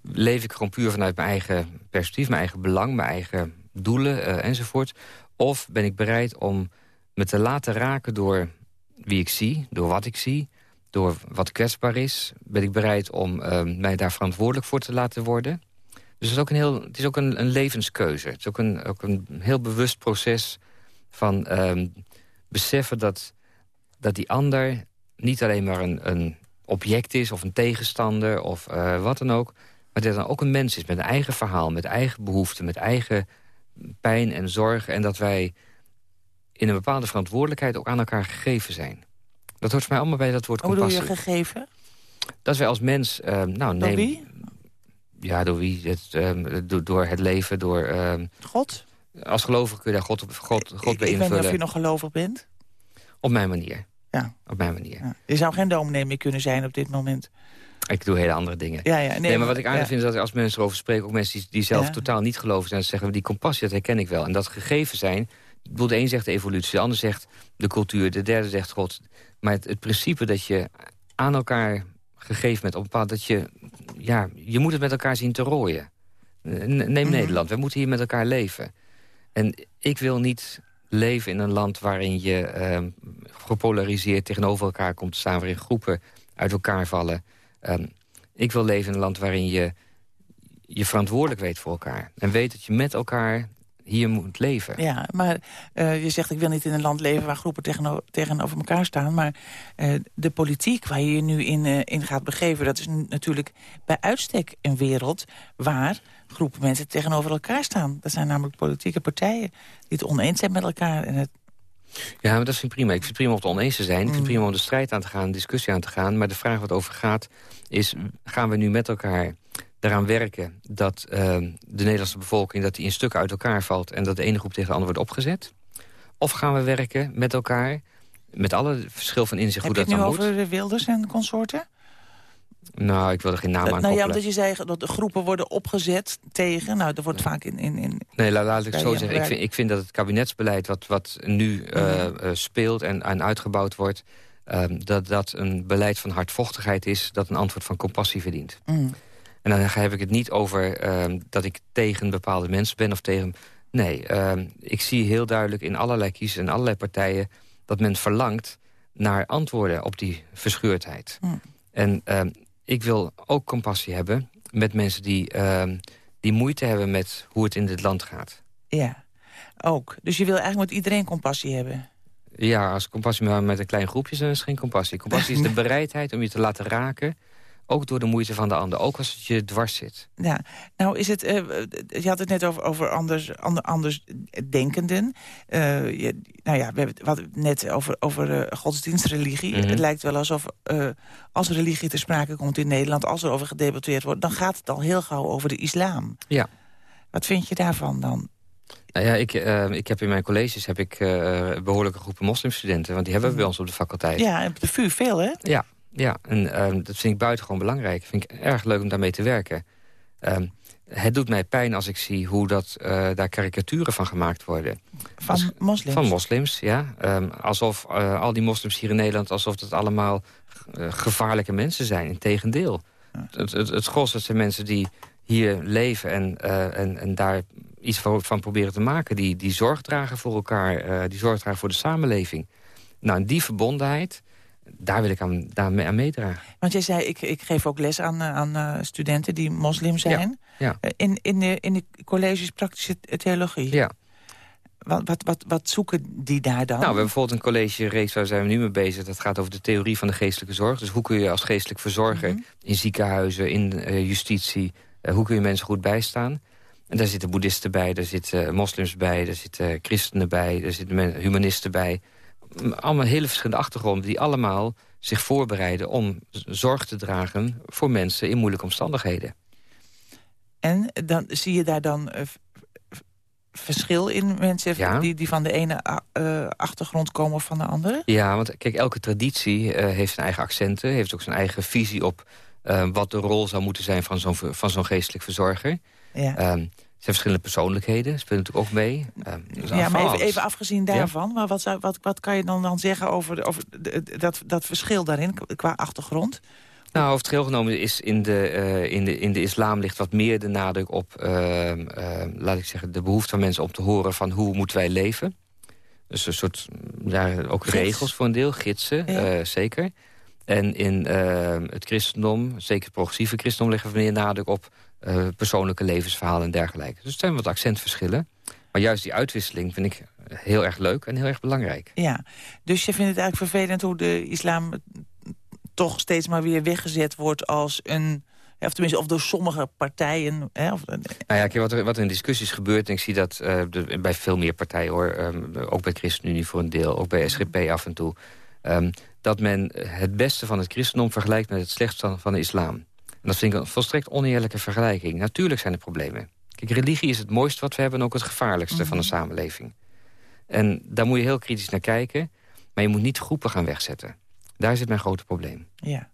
Leef ik gewoon puur vanuit mijn eigen perspectief, mijn eigen belang... mijn eigen doelen uh, enzovoort? Of ben ik bereid om me te laten raken door wie ik zie, door wat ik zie... door wat kwetsbaar is? Ben ik bereid om ehm, mij daar verantwoordelijk voor te laten worden... Dus het is ook een, heel, het is ook een, een levenskeuze. Het is ook een, ook een heel bewust proces van um, beseffen dat, dat die ander niet alleen maar een, een object is of een tegenstander of eh, wat dan ook... maar dat dan ook een mens is met een eigen verhaal, met eigen behoeften... met eigen pijn en zorg en dat wij in een bepaalde verantwoordelijkheid ook aan elkaar gegeven zijn. Dat hoort voor mij allemaal bij dat woord Hoe bedoel compassie. je gegeven? Dat wij als mens... eh, nou, neem, wie? Ja, door wie? Het, ehm, door, door het leven, door... ehm, God? als gelovige kun je daar God, op, God, God ik, bij ik weet niet of invullen. je nog gelovig bent. Op mijn manier. Ja. Op mijn manier. Ja. Je zou geen dominee meer kunnen zijn op dit moment. Ik doe hele andere dingen. Ja, ja, nee, Nee, maar wat ik aardig ja. vind is dat als mensen erover spreken... ook mensen die, die zelf Ja. totaal niet geloven zijn... zeggen die compassie, dat herken ik wel. En dat gegeven zijn... Bedoel, de een zegt de evolutie, de ander zegt de cultuur... de derde zegt God. Maar het, het principe dat je aan elkaar gegeven bent... op een bepaald dat je... Ja, je moet het met elkaar zien te rooien. Neem Mhm. Nederland, we moeten hier met elkaar leven. En ik wil niet leven in een land waarin je ehm, gepolariseerd tegenover elkaar komt te staan... waarin groepen uit elkaar vallen. Ehm, ik wil leven in een land waarin je je verantwoordelijk weet voor elkaar. En weet dat je met elkaar hier moet leven. Ja, maar eh, je zegt ik wil niet in een land leven waar groepen tegenover, tegenover elkaar staan. Maar eh, de politiek waar je je nu in, eh, in gaat begeven... dat is natuurlijk bij uitstek een wereld waar groepen mensen tegenover elkaar staan. Dat zijn namelijk politieke partijen die het oneens zijn met elkaar. En het, Ja, maar dat vind ik prima. Ik vind het prima om het oneens te zijn. Ik vind het Mm. prima om de strijd aan te gaan, de discussie aan te gaan. Maar de vraag wat over gaat is... gaan we nu met elkaar eraan werken dat ehm, de Nederlandse bevolking... dat die in stukken uit elkaar valt... en dat de ene groep tegen de andere wordt opgezet? Of gaan we werken met elkaar... met alle verschil van inzicht heb hoe je dat het nu dan moet? over de Wilders en consorten? Nou, ik wil er geen naam aan nou ja, koppelen. omdat je zei dat de groepen worden opgezet tegen... nou, er wordt vaak in... in, in Nee, la- laat ik het zo zeggen. Ik vind, ik vind dat het kabinetsbeleid wat, wat nu eh, Mhm. eh, speelt en, en uitgebouwd wordt... ehm, dat dat een beleid van hardvochtigheid is... dat een antwoord van compassie verdient. mm. En dan heb ik het niet over ehm, dat ik tegen bepaalde mensen ben of tegen... Nee, ehm, ik zie heel duidelijk in allerlei kiezers en allerlei partijen... dat men verlangt naar antwoorden op die verscheurdheid. En ehm, ik wil ook compassie hebben met mensen die, die moeite hebben... met hoe het in dit land gaat. Ja, ook. Dus je wil eigenlijk met iedereen compassie hebben. Ja, als compassie maar met een klein groepje is, dan is het geen compassie. Compassie is de bereidheid om je te laten raken... ook door de moeite van de ander, ook als het je dwars zit. Ja, nou is het, eh, je had het net over, over anders, ander, anders denkenden. Je, nou ja, we hebben het, net over, over eh, godsdienstreligie. Mhm. Het lijkt wel alsof als religie ter sprake komt in Nederland... als er over gedebatteerd wordt, dan gaat het al heel gauw over de islam. Ja. Wat vind je daarvan dan? Nou ja, ik, ik heb in mijn colleges heb ik, eh, behoorlijke groepen moslimstudenten... want die hebben we bij ons op de faculteit. Ja, op de VU veel, hè? Ja, ja. en ehm, dat vind ik buitengewoon belangrijk. vind ik erg leuk om daarmee te werken. Ehm, het doet mij pijn als ik zie hoe dat, eh, daar karikaturen van gemaakt worden. Van Als- moslims. Van moslims, ja. Ehm, alsof eh, al die moslims hier in Nederland... alsof het allemaal eh, gevaarlijke mensen zijn. Integendeel. Het, het, het gros, dat zijn mensen die hier leven... en, en, en daar iets van, van proberen te maken. Die, die zorg dragen voor elkaar. die zorg dragen voor de samenleving. Nou, die verbondenheid... daar wil ik aan, aan meedragen. Want jij zei, ik, ik geef ook les aan, eh, aan eh, studenten die moslim zijn. ja. Eh, In, in, de, in de colleges praktische theologie. Ja. Wat, wat, wat, wat zoeken die daar dan? Nou, we hebben bijvoorbeeld een college-reeks waar zijn we nu mee bezig. Dat gaat over de theorie van de geestelijke zorg. Dus hoe kun je als geestelijk verzorger Mhm. in ziekenhuizen, in justitie... hoe kun je mensen goed bijstaan? En daar zitten boeddhisten bij, daar zitten moslims bij... daar zitten christenen bij, daar zitten humanisten bij. Allemaal hele verschillende achtergronden... die allemaal zich voorbereiden om zorg te dragen... voor mensen in moeilijke omstandigheden. En dan zie je daar dan eh, verschil in mensen Ja. die, die van de ene eh, achtergrond komen of van de andere? Ja, want kijk, elke traditie eh, heeft zijn eigen accenten... heeft ook zijn eigen visie op wat de rol zou moeten zijn... van zo'n van zo'n geestelijk verzorger. Ja, Ehm, zijn verschillende persoonlijkheden, spelen natuurlijk ook mee. Ehm, dus ja maar even, alles. even afgezien daarvan. Maar wat, zou, wat, wat kan je dan, dan zeggen over, de- over de- dat, dat verschil daarin qua achtergrond? Nou, over het geheel genomen is in de, eh, in, de, in de islam ligt wat meer de nadruk op... ehm, ehm, laat ik zeggen, de behoefte van mensen om te horen van hoe moeten wij leven. Dus een soort, ja, ook Gids. regels voor een deel, gidsen, Ja. eh, zeker. En in het christendom, zeker het progressieve christendom... leggen we meer nadruk op eh, persoonlijke levensverhalen en dergelijke. Dus er zijn wat accentverschillen. Maar juist die uitwisseling vind ik heel erg leuk en heel erg belangrijk. Ja, dus je vindt het eigenlijk vervelend hoe de islam toch steeds maar weer weggezet wordt als een... Of tenminste, of door sommige partijen. Hè, of, nou ja, kijk, wat, er, wat er in discussies gebeurt... en ik zie dat uh, de, bij veel meer partijen, hoor, um, ook bij ChristenUnie voor een deel... ook bij SGP af en toe... Um, dat men het beste van het christendom vergelijkt met het slechtste van de islam. Dat vind ik een volstrekt oneerlijke vergelijking. Natuurlijk zijn er problemen. Kijk, religie is het mooiste wat we hebben... en ook het gevaarlijkste van de mhm. samenleving. En daar moet je heel kritisch naar kijken. Maar je moet niet groepen gaan wegzetten. Daar zit mijn grote probleem. Ja.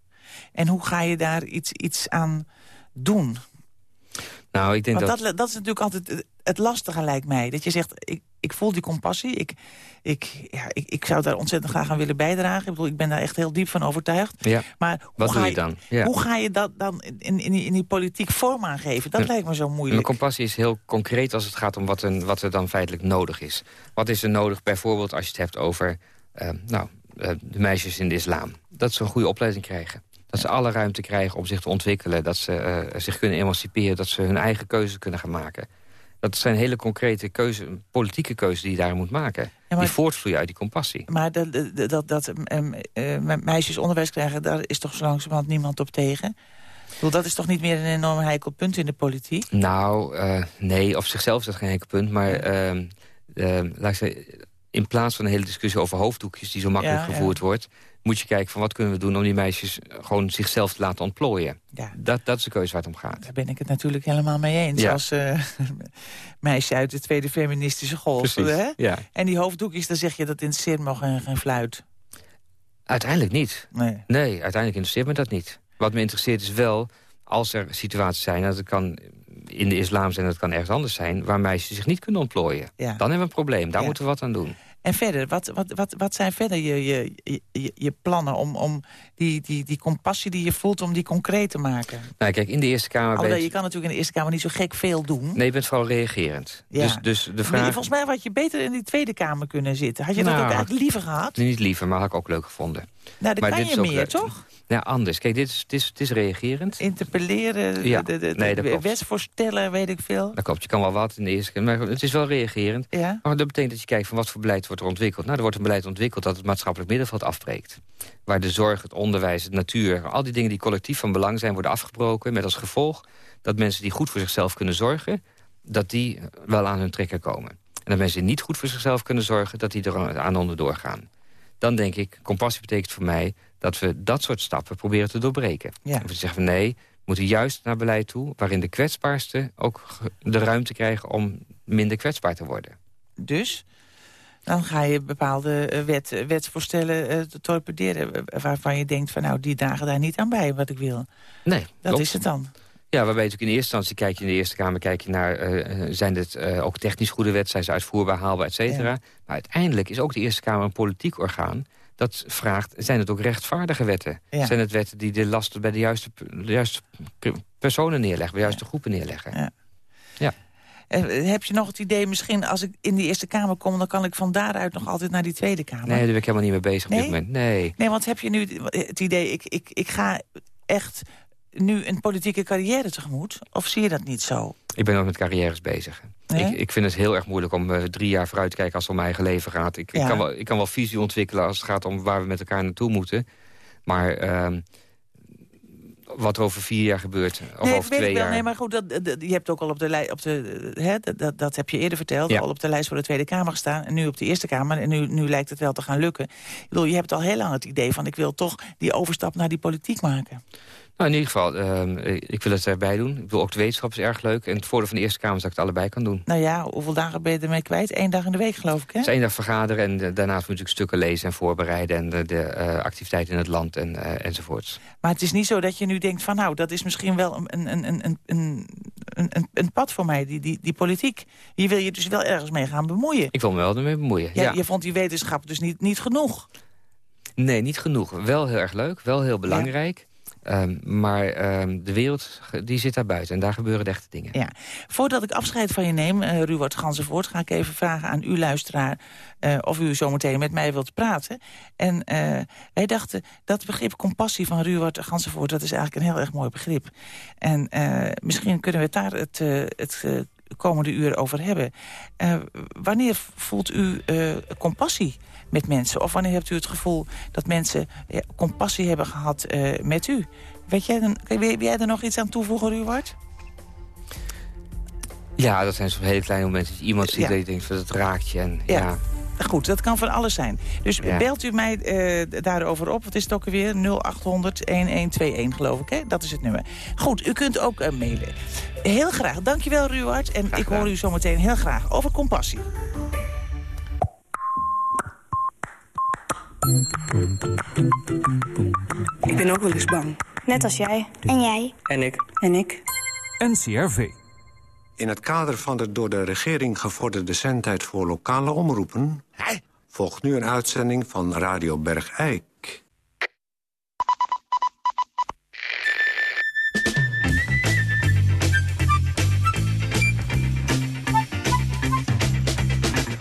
En hoe ga je daar iets, iets aan doen? Nou, ik denk Want dat... dat... is natuurlijk altijd het lastige, lijkt mij. Dat je zegt, ik, ik voel die compassie. Ik, ik, ja, ik, ik zou daar ontzettend graag aan willen bijdragen. Ik bedoel, ik ben daar echt heel diep van overtuigd. Ja. Maar hoe Wat ga doe je dan? Ja. Hoe ga je dat dan in, in, die, in die politiek vorm aangeven? Dat lijkt me zo moeilijk. Mijn compassie is heel concreet als het gaat om wat, een, wat er dan feitelijk nodig is. Wat is er nodig bijvoorbeeld als je het hebt over... Uh, nou, uh, de meisjes in de islam. Dat ze een goede opleiding krijgen. Dat ze alle ruimte krijgen om zich te ontwikkelen. Dat ze uh, zich kunnen emanciperen. Dat ze hun eigen keuzes kunnen gaan maken. Dat zijn hele concrete keuze, politieke keuzes die je daar moet maken. die voortvloeien uit die compassie. Maar dat, dat, dat uh, meisjes onderwijs krijgen, daar is toch zo langzamerhand niemand op tegen? Bedoel, dat is toch niet meer een enorm heikel punt in de politiek? Nou, uh, nee, of zichzelf is dat geen heikel punt. Maar uh, laat ik zeggen, in plaats van een hele discussie over hoofddoekjes... die zo makkelijk gevoerd wordt moet je kijken van wat kunnen we doen om die meisjes gewoon zichzelf te laten ontplooien. Ja. Dat, dat is de keuze waar het om gaat. Daar ben ik het natuurlijk helemaal mee eens. Ja. Als uh, meisje uit de tweede feministische golf. Hè? Ja. En die hoofddoekjes, dan zeg je dat interesseert me geen, geen fluit. Uiteindelijk niet. Nee. nee, uiteindelijk interesseert me dat niet. Wat me interesseert is wel, als er situaties zijn... dat het kan in de islam zijn, dat kan ergens anders zijn... waar meisjes zich niet kunnen ontplooien. Dan hebben we een probleem. Daar moeten we wat aan doen. En verder, wat, wat, wat, wat zijn verder je, je, je, je plannen om, om die, die, die compassie die je voelt... om die concreet te maken? Nou, kijk, in de Eerste Kamer... Alhoewel, je kan natuurlijk in de Eerste Kamer niet zo gek veel doen. Nee, je bent vooral reagerend. Ja. Dus, dus de vraag... volgens mij had je beter in die Tweede Kamer kunnen zitten. Had je dat nou, ook eigenlijk liever gehad? Niet liever, maar had ik ook leuk gevonden. Nou, dat kan je meer, toch? Ja, anders. Kijk, dit is, het is, het is reagerend. Interpelleren, ja. de, de, nee, de wetsvoorstellen, weet ik veel. Dat klopt, je kan wel wat in de eerste keer. Maar het is wel reagerend. Ja. Maar dat betekent dat je kijkt van wat voor beleid wordt er ontwikkeld. Nou, er wordt een beleid ontwikkeld dat het maatschappelijk middenveld afbreekt. Waar de zorg, het onderwijs, het natuur... al die dingen die collectief van belang zijn, worden afgebroken... met als gevolg dat mensen die goed voor zichzelf kunnen zorgen... dat die wel aan hun trekken komen. En dat mensen die niet goed voor zichzelf kunnen zorgen... dat die er aan onderdoor gaan. Dan denk ik, compassie betekent voor mij dat we dat soort stappen proberen te doorbreken. Ja. we zeggen van nee, we moeten juist naar beleid toe... waarin de kwetsbaarsten ook de ruimte krijgen om minder kwetsbaar te worden. Dus? Dan ga je bepaalde eh, wet, eh, wetsvoorstellen uh, torpederen... waarvan je denkt van nou, die dragen daar niet aan bij wat ik wil. Nee, Dat is het dan. Ja, waarbij je in eerste instantie kijk je in de Eerste Kamer... kijk je naar, uh, zijn dit uh, ook technisch goede wetten, zijn ze uitvoerbaar, haalbaar, et cetera. Maar uiteindelijk is ook de Eerste Kamer een politiek orgaan dat vraagt, zijn het ook rechtvaardige wetten? Zijn het wetten die de lasten bij de juiste, de juiste personen neerleggen, bij de juiste groepen neerleggen? Ja. ja. Heb je nog het idee, misschien als ik in de Eerste Kamer kom... dan kan ik van daaruit nog altijd naar die Tweede Kamer? Nee, daar ben ik helemaal niet mee bezig op dit moment. Nee. nee, want heb je nu het idee, ik, ik, ik ga echt nu een politieke carrière tegemoet? Of zie je dat niet zo? Ik ben ook met carrières bezig. Ik, ik, vind het heel erg moeilijk om uh, drie jaar vooruit te kijken als het om mijn eigen leven gaat. Ik, ik, kan wel, ik kan wel visie ontwikkelen als het gaat om waar we met elkaar naartoe moeten. Maar uh, wat er over vier jaar gebeurt, of nee, over twee jaar... Nee, maar goed, dat, je hebt ook al op de lijst... Op de, hè, dat, dat heb je eerder verteld, al op de lijst voor de Tweede Kamer gestaan... en nu op de Eerste Kamer, en nu, nu lijkt het wel te gaan lukken. Ik bedoel, je hebt al heel lang het idee van... ik wil toch die overstap naar die politiek maken. Nou, in ieder geval, uh, ik wil het erbij doen. Ik bedoel, ook de wetenschap is erg leuk. En het voordeel van de Eerste Kamer is dat ik het allebei kan doen. Nou ja, hoeveel dagen ben je ermee kwijt? Eén dag in de week, geloof ik, hè? Het is één dag vergaderen en de, daarnaast moet ik stukken lezen en voorbereiden... en de, de uh, activiteiten in het land en, uh, enzovoorts. Maar het is niet zo dat je nu denkt van... nou, dat is misschien wel een, een, een, een, een, een, een pad voor mij, die, die, die politiek. Hier wil je dus wel ergens mee gaan bemoeien. Ik wil me wel ermee bemoeien, ja. ja. Je vond die wetenschap dus niet, niet genoeg? Nee, niet genoeg. Wel heel erg leuk, wel heel belangrijk... Um, maar um, de wereld die zit daar buiten en daar gebeuren de echte dingen. Ja. Voordat ik afscheid van je neem, uh, Ruwart Ganzenvoort... ga ik even vragen aan uw luisteraar uh, of u zometeen met mij wilt praten. En uh, wij dachten, dat begrip compassie van Ruwart Ganzenvoort... dat is eigenlijk een heel erg mooi begrip. En misschien kunnen we het daar het, het komende uur over hebben. Wanneer voelt u compassie met mensen? Of wanneer hebt u het gevoel dat mensen ja, compassie hebben gehad uh, met u? Weet jij, dan, wil jij er nog iets aan toevoegen, Ruwart? Ja, dat zijn zo'n hele kleine momenten. Iemand ziet ja. dat je denkt, dat het raakt je. En, ja. Goed, dat kan van alles zijn. Dus belt u mij uh, daarover op. Wat is het ook alweer? 0800-1121 geloof ik, hè? Dat is het nummer. Goed, u kunt ook uh, mailen. Heel graag. Dankjewel, Ruwart. En ik hoor u zometeen heel graag over compassie. Ik ben ook wel eens bang. Net als jij. En jij. En ik. En ik. NCRV. In het kader van de door de regering gevorderde zendtijd voor lokale omroepen... volgt nu een uitzending van Radio Bergijk.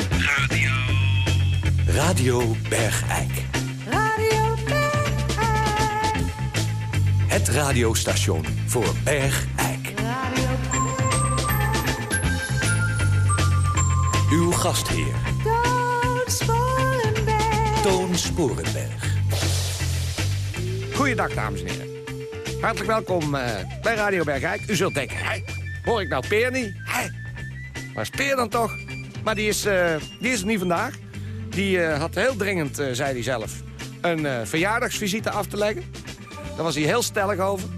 Radio. Radio Bergijk. Het radiostation voor Bergijk. Uw gastheer. Toon Sporenberg. Toon Sporenberg. Goeiedag, dames en heren. Hartelijk welkom uh, bij Radio Bergijk. U zult denken, hè, hoor ik nou Peer niet? Hè? Waar is Peer dan toch? Maar die is, uh, die is er niet vandaag. Die uh, had heel dringend, zei hij zelf, een verjaardagsvisite af te leggen. Daar was hij heel stellig over.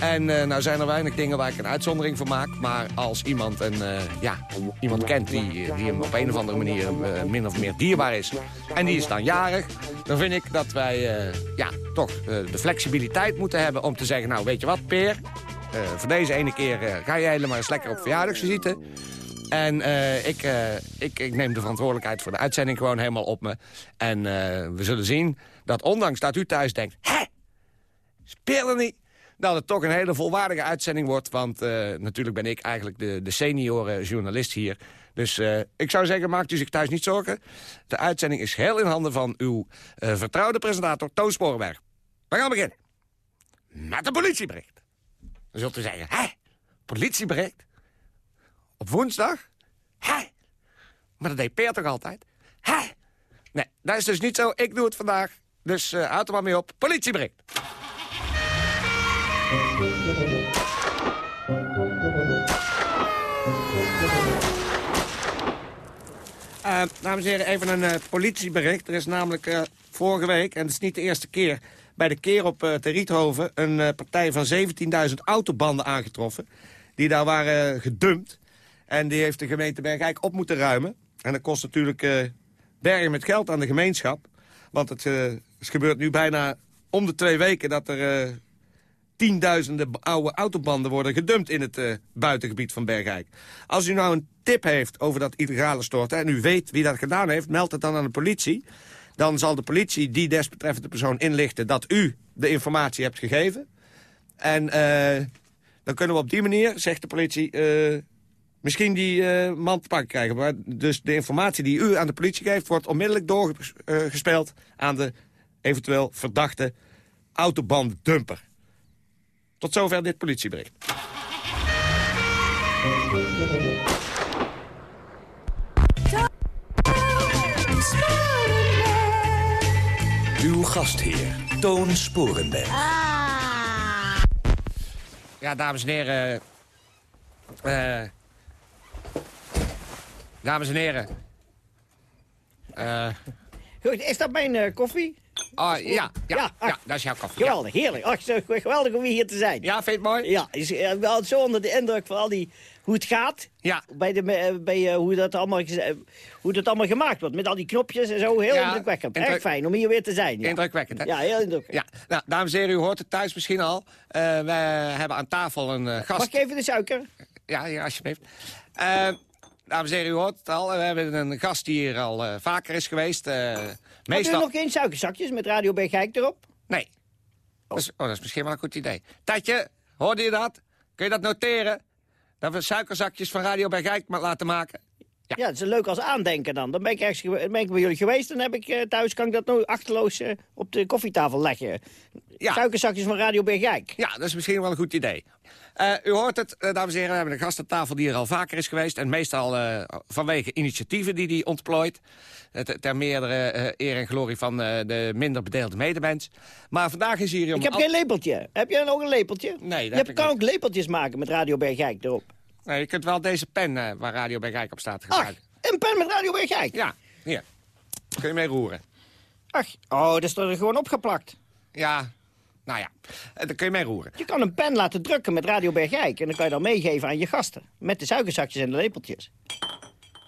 En uh, nou zijn er weinig dingen waar ik een uitzondering voor maak. Maar als iemand, een, uh, ja, iemand kent die, die hem op een of andere manier min of meer dierbaar is... en die is dan jarig, dan vind ik dat wij ja, toch de flexibiliteit moeten hebben... om te zeggen, nou weet je wat, Peer... voor deze ene keer ga jij helemaal eens lekker op verjaardagsvisite... En ik, ik, ik neem de verantwoordelijkheid voor de uitzending gewoon helemaal op me. En we zullen zien dat ondanks dat u thuis denkt... speel er niet dat het toch een hele volwaardige uitzending wordt. Want uh, natuurlijk ben ik eigenlijk de, de senioren journalist hier. Dus uh, ik zou zeggen, maakt u zich thuis niet zorgen. De uitzending is heel in handen van uw vertrouwde presentator Toon Sporenberg. We gaan beginnen. Met een politiebericht. Dan zult u zeggen, hé, politiebericht? Op woensdag? Hé, maar dat deed Peer toch altijd? Hé, nee, dat is dus niet zo. Ik doe het vandaag. Dus houd er maar mee op. Politiebericht. Uh, dames en heren, even een uh, politiebericht. Er is namelijk uh, vorige week, en het is niet de eerste keer... bij de keer op uh, een partij van 17.000 autobanden aangetroffen... die daar waren gedumpt. En die heeft de gemeente Bergijk op moeten ruimen. En dat kost natuurlijk bergen met geld aan de gemeenschap. Want het, het gebeurt nu bijna om de twee weken dat er tienduizenden oude autobanden worden gedumpt in het uh, buitengebied van Bergijk. Als u nou een tip heeft over dat illegale storten... en u weet wie dat gedaan heeft, meld het dan aan de politie. Dan zal de politie die desbetreffende persoon inlichten... dat u de informatie hebt gegeven. En uh, dan kunnen we op die manier, zegt de politie... Uh, misschien die man te pakken krijgen. Maar dus de informatie die u aan de politie geeft... wordt onmiddellijk doorgespeeld aan de eventueel verdachte autobanddumper. Tot zover dit politiebericht. Uw gastheer, Toon Sporenberg. Ah. Ja, dames en heren. Uh, dames en heren. Uh, is dat mijn uh, koffie? Oh, ja, ja, ja, ja, dat is jouw koffie. Geweldig, heerlijk. Ach, geweldig om hier te zijn. Ja, vind je het mooi? Ja, is uh, wel zo onder de indruk van al die, hoe het gaat. Ja. Bij, de, bij uh, hoe, dat allemaal, hoe dat allemaal gemaakt wordt. Met al die knopjes en zo. Heel ja, indrukwekkend. Indruk... Erg fijn om hier weer te zijn. Ja. Indrukwekkend, hè? Ja, heel indrukwekkend. Ja. Nou, dames en heren, u hoort het thuis misschien al. Uh, we hebben aan tafel een gast. Mag ik even de suiker? Ja, ja alsjeblieft. Dames en heren, u hoort het al. We hebben een gast die hier al vaker is geweest. Meestal... Had u nog geen suikerzakjes met Radio Bergijk erop? Nee. Dat is, oh, dat is misschien wel een goed idee. Tatje, hoorde je dat? Kun je dat noteren? Dat we suikerzakjes van Radio Bergijk laten maken? Ja, het is leuk als aandenken dan. Dan ben ik, ergens, gewe- ben ik bij jullie geweest en heb ik eh, thuis kan ik dat nou achterloos eh, op de koffietafel leggen. Suikerzakjes van Radio Bergijk. Ja, dat is misschien wel een goed idee. Eh, u hoort het, eh, dames en heren, we hebben een gast aan tafel die er al vaker is geweest. En meestal eh, vanwege initiatieven die hij ontplooit. Ter- meerdere eer en glorie van de minder bedeelde medemens. Maar vandaag is hier... om Ik heb al- geen lepeltje. Heb jij nog een lepeltje? Nee, Je dat heb ik kan ook lepeltjes maken met Radio Bergijk erop. Nee, je kunt wel deze pen waar Radio Bergijk op staat gebruiken. Een pen met Radio Bergijk? Ja, hier. Kun je mee roeren. Ach, oh, dat is er gewoon opgeplakt. Ja, nou ja, eh, daar kun je mee roeren. Je kan een pen laten drukken met Radio Bergijk. En dan kan je dan meegeven aan je gasten. Met de suikerzakjes en de lepeltjes.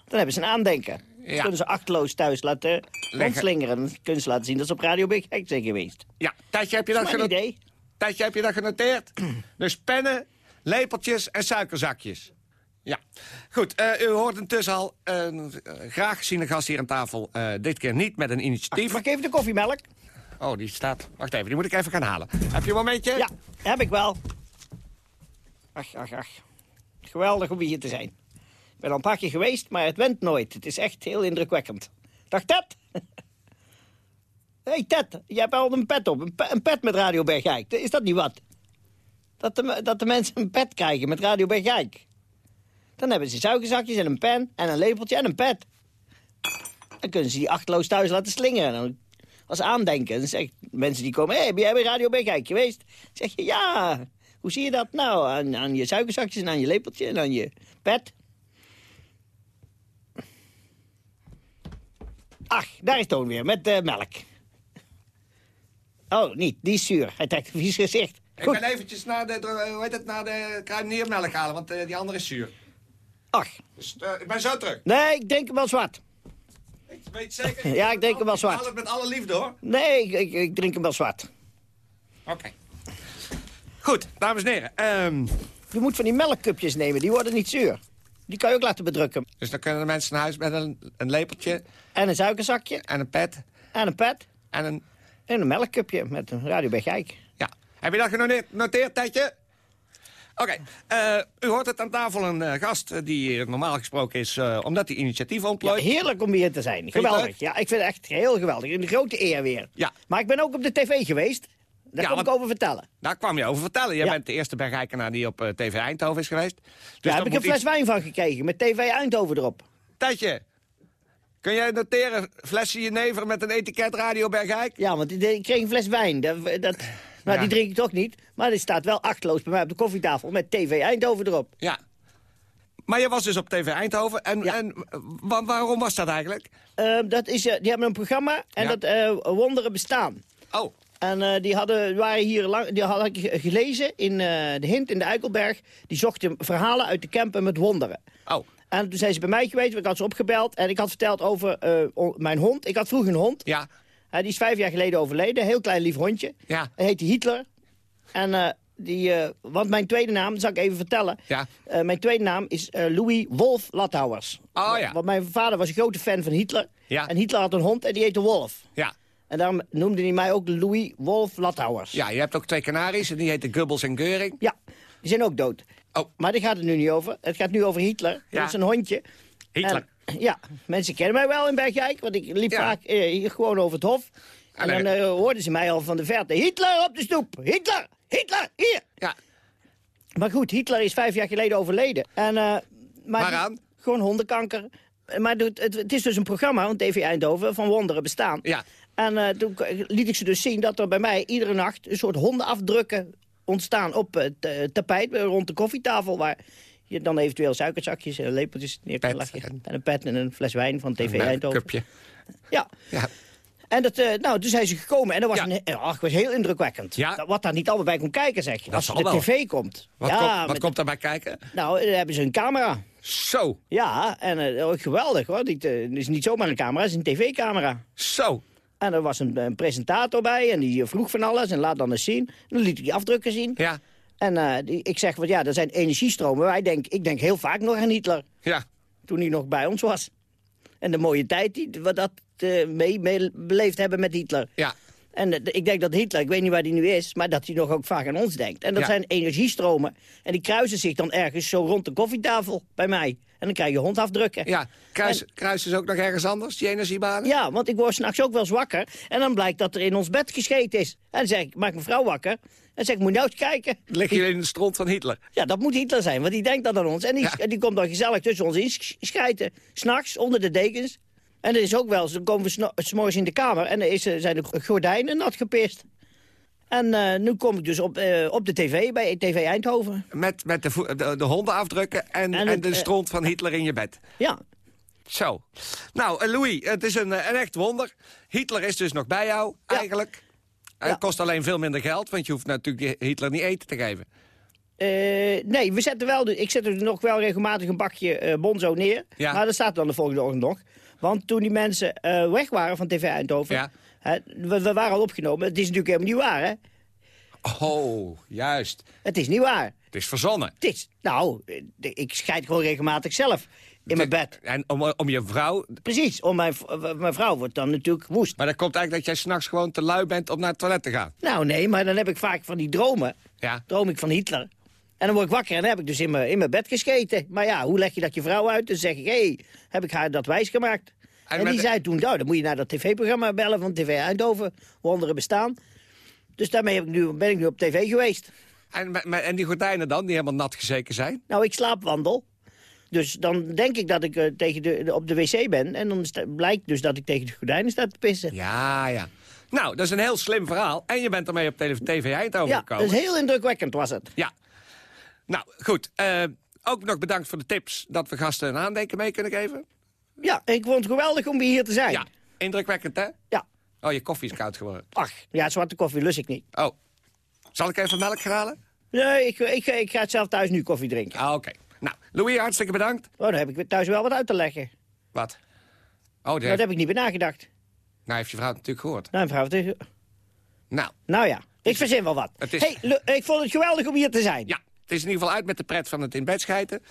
Dan hebben ze een aandenken. Dan Ja. kunnen ze achteloos thuis laten rondslingeren. Dan kunnen ze laten zien dat ze op Radio Bergijk zijn geweest. Ja, Tijdje, heb je Dat dat genoteerd? Tijdje, heb je dat genoteerd? dus pennen, lepeltjes en suikerzakjes. Ja, goed. eh, u hoort intussen al eh, graag geziene gast hier aan tafel. dit keer niet met een initiatief. Mag ik even de koffiemelk? Oh, die staat... Wacht even, die moet ik even gaan halen. Heb je een momentje? Ja, heb ik wel. Ach, ach, ach. Geweldig om hier te zijn. Ik ben al een paar keer geweest, maar het went nooit. Het is echt heel indrukwekkend. Dag Ted. Hé hey, Ted, je hebt al een pet op. Een, pe- een pet met Radio Bergijk. Is dat niet wat? Dat de, dat de mensen een pet krijgen met Radio Bergijk. Dan hebben ze suikerzakjes en een pen en een lepeltje en een pet. Dan kunnen ze die achterloos thuis laten slingeren. Dan, als aandenken. Dan zeg mensen die komen, hé, hey, ben jij bij Radio Bergijk geweest? Dan zeg je, ja. Hoe zie je dat? Nou, aan, aan je suikerzakjes en aan je lepeltje en aan je pet. Ach, daar is Toon weer, met de melk. Oh, niet, die is zuur. Hij trekt een vies gezicht. Ik ben eventjes naar de, hoe heet het, naar de kruideniermelk halen, want eh, die andere is zuur. Ach. Dus, eh, ik ben zo terug. Nee, ik denk wel zwart. Ik weet zeker... Ja, ik denk hem wel Ik haal zwart. het met alle liefde, hoor. Nee, ik, ik, ik drink hem wel zwart. Oké. Goed, dames en heren. ehm, Je moet van die melkcupjes nemen, die worden niet zuur. Die kan je ook laten bedrukken. dus dan kunnen de mensen naar huis met een, een lepeltje... En een suikerzakje. En een pet. En een pet. En een... En een melkcupje met een Radio Bergijk. Ja. Heb je dat genoteerd, noteerd, Tijdje? Oké, eh, u hoort het aan tafel een eh, gast eh, die normaal gesproken is... omdat hij initiatief Ja, ontplooit. heerlijk om hier te zijn. Geweldig. Ja, ik vind het echt heel geweldig. Een grote eer weer. Ja. Maar ik ben ook op de tv geweest. Daar Ja, kom ik over vertellen. Daar kwam je over vertellen. Jij Ja. bent de eerste Bergijkenaar die op TV Eindhoven is geweest. Dus Daar heb ik een fles iets- wijn van gekregen met TV Eindhoven erop. Tijdje, kun jij noteren flesje jenever met een etiket Radio Bergijk? Ja, want ik ik kreeg een fles wijn. Dat, dat, nou, Ja. die drink ik toch niet. Maar die staat wel achterloos bij mij op de koffietafel met TV Eindhoven erop. Ja. Maar je was dus op TV Eindhoven. En, en wa- waarom was dat eigenlijk? Eh, dat is, eh, die hebben een programma en Ja. dat eh, Wonderen Bestaan. Oh. En eh, die hadden, waren hier lang, die had ik ge- gelezen in de Hint in de Eikelberg. Die zochten verhalen uit de campen met wonderen. Oh. En toen zijn ze bij mij geweest, ik had ze opgebeld en ik had verteld over mijn hond. Ik had vroeger een hond. Ja. Eh, die is vijf jaar geleden overleden, een heel klein lief hondje. Ja. Hij heette Hitler. En eh, die, eh, want mijn tweede naam, dat zal ik even vertellen. Ja. Mijn tweede naam is Louis Wolf Lathouwers. Oh ja. Want mijn vader was een grote fan van Hitler. Ja. En Hitler had een hond en die heette Wolf. Ja. En daarom noemde hij mij ook Louis Wolf Lathouwers. Ja, je hebt ook twee kanaries en die heten Gubbels en Geuring. Ja, die zijn ook dood. Oh. Maar daar gaat het nu niet over. Het gaat nu over Hitler. Ja. Dat is een hondje. Hitler. En, ja, mensen kennen mij wel in Bergijk, want ik liep Ja. vaak eh, hier gewoon over het hof. En En dan eh, hoorden ze mij al van de verte. Hitler op de stoep! Hitler! Hitler! Hier! Ja. Maar goed, Hitler is vijf jaar geleden overleden. En, eh, maar Waaraan? gewoon hondenkanker. Maar het, het, is dus een programma van TV Eindhoven van Wonderen Bestaan. Ja. En toen liet ik ze dus zien dat er bij mij iedere nacht een soort hondenafdrukken ontstaan op het tapijt rond de koffietafel. Waar je dan eventueel suikerzakjes en lepeltjes neer kan leggen. en- En een pet en een fles wijn van TV Eindhoven. Cupje. Ja. Ja. En dat, eh, nou, toen zijn ze gekomen en dat was, Ja. een, eh, ach, was heel indrukwekkend. Ja. Dat- Wat daar niet allemaal bij kon kijken, zeg je. Dat Als de wel. tv komt. Wat, ja, komt, wat met- komt daarbij kijken? Nou, dan hebben ze een camera. Zo. Ja, en eh, oh, geweldig hoor. Eh, het is niet zomaar een camera, het is een tv-camera. Zo. En er was een, een presentator bij en die vroeg van alles en laat dan eens zien. En dan liet ik die afdrukken zien. Ja. En eh, die, ik zeg, want ja, er zijn energiestromen. Wij denk, ik denk heel vaak nog aan Hitler, Ja. toen hij nog bij ons was. En de mooie tijd die we dat mee, mee beleefd hebben met Hitler. Ja. En ik denk dat Hitler, ik weet niet waar hij nu is... maar dat hij nog ook vaak aan ons denkt. En dat Ja. zijn energiestromen. En die kruisen zich dan ergens zo rond de koffietafel bij mij. En dan krijg je hondafdrukken. Ja, kruis, kruis is ook nog ergens anders, die energiebanen? Ja, want ik word s'nachts ook wel eens wakker. En dan blijkt dat er in ons bed gescheten is. En dan zeg ik, maak mijn vrouw wakker. En zeg ik, moet je nou eens kijken. Liggen jullie in de stront van Hitler? Ja, dat moet Hitler zijn, want die denkt dat aan ons. En die, en die komt dan gezellig tussen ons in sch- schijten. S'nachts, onder de dekens. En er is ook wel eens, dan komen we s'morgens in de kamer... en er is, eh, zijn de gordijnen nat gepist. En eh, nu kom ik dus op, eh, op de tv, bij TV Eindhoven. Met, met de, de, de honden afdrukken en, en, de eh, stront van Hitler in je bed. Ja. Zo. Nou, Louis, het is een, een echt wonder. Hitler is dus nog bij jou, eigenlijk. Het kost alleen veel minder geld, want je hoeft natuurlijk Hitler niet eten te geven. Nee, we zetten wel, ik zet er nog wel regelmatig een bakje bonzo neer. Ja. Maar dat staat dan de volgende ochtend nog. Want toen die mensen eh, weg waren van TV Eindhoven... hè, we, we waren al opgenomen. Het is natuurlijk helemaal niet waar, hè? Oh, juist. Het is niet waar. Het is verzonnen. Het is, nou, eh, ik scheid gewoon regelmatig zelf in mijn bed. En om, om je vrouw... Precies, om mijn, v- mijn vrouw wordt dan natuurlijk woest. Maar dat komt eigenlijk dat jij s'nachts gewoon te lui bent om naar het toilet te gaan. Nou nee, maar dan heb ik vaak van die dromen. Ja. Droom ik van Hitler. En dan word ik wakker en dan heb ik dus in mijn, in mijn bed gescheten. Maar ja, hoe leg je dat je vrouw uit? Dan zeg ik, hé, hey, heb ik haar dat wijsgemaakt? En, met die de- zei toen, nou, dan moet je naar dat tv-programma bellen van TV Eindhoven. Wonderen bestaan. Dus daarmee heb ik nu, ben ik nu op tv geweest. En, en die gordijnen dan, die helemaal nat gezeken zijn? Nou, ik slaapwandel. Dus dan denk ik dat ik eh, tegen de, op de wc ben. En dan blijkt dus dat ik tegen de gordijnen sta te pissen. Ja, ja. Nou, dat is een heel slim verhaal. En je bent ermee op TV Eindhoven Ja, gekomen. dat is heel indrukwekkend was het. Ja. Nou, goed. eh, ook nog bedankt voor de tips dat we gasten een aandenken mee kunnen geven. Ja, ik vond het geweldig om hier te zijn. Ja, indrukwekkend, hè? Ja. Oh, je koffie is koud geworden. Ach, ja, zwarte koffie lust ik niet. Oh. Zal ik even melk gaan halen? Nee, ik, ik, ik ga het zelf thuis nu koffie drinken. Ah, oké. Nou, Louis, hartstikke bedankt. Oh, dan heb ik thuis wel wat uit te leggen. Wat? Oh, Daar die heeft, heb ik niet bij nagedacht. nou heeft je vrouw het natuurlijk gehoord. Nou, mevrouw, het Nou, nou ja, ik verzin wel wat. Is- hey, ik vond het geweldig om hier te zijn. ja, het is in ieder geval uit met de pret van het in bed schijten.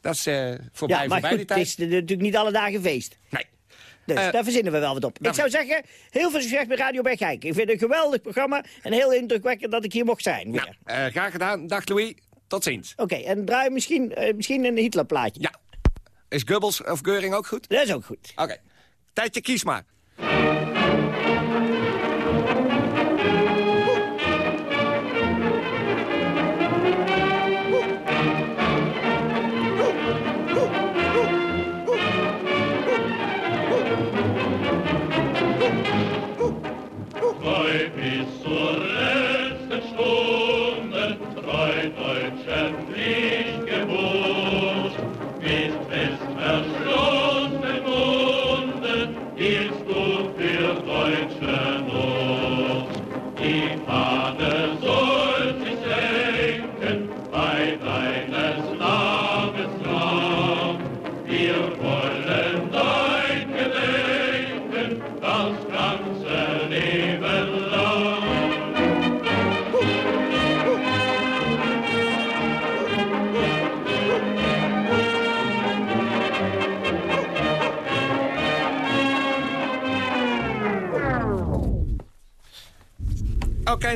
Dat is eh, voorbij, Ja, maar voorbij goed, die het tijd. is natuurlijk niet alle dagen feest. Nee. Dus Eh, daar verzinnen we wel wat op. Ik zou zeggen, heel veel succes met Radio Bergijk. Ik vind het een geweldig programma en heel indrukwekkend dat ik hier mocht zijn. weer. Nou, eh, graag gedaan. Dag Louis. Tot ziens. Oké, en draai misschien, misschien een Hitlerplaatje. Ja. Is Goebbels of Geuring ook goed? Dat is ook goed. Oké. Tijdje, kies maar.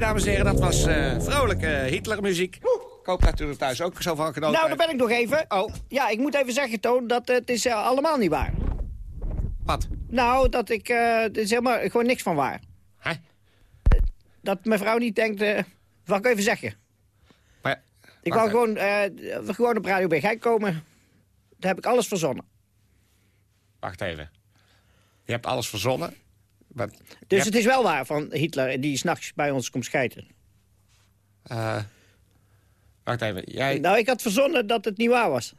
Dames en heren, dat was eh, vrolijke Hitlermuziek. Ik hoop dat u er thuis ook zo van genoten Nou, daar ben ik nog even. Oh. Ja, ik moet even zeggen, Toon, dat het is eh, allemaal niet waar. Wat? Nou, dat ik... eh er is helemaal gewoon niks van waar. Hè? Dat mijn vrouw niet denkt... wat ik even zeggen. Maar, Ik wou gewoon, gewoon op Radio Bergijk komen. Daar heb ik alles verzonnen. Wacht even. Je hebt alles verzonnen. Wat, Dus het is wel waar van Hitler die s'nachts bij ons komt schijten. eh, wacht even. Jij... Nou, ik had verzonnen dat het niet waar was.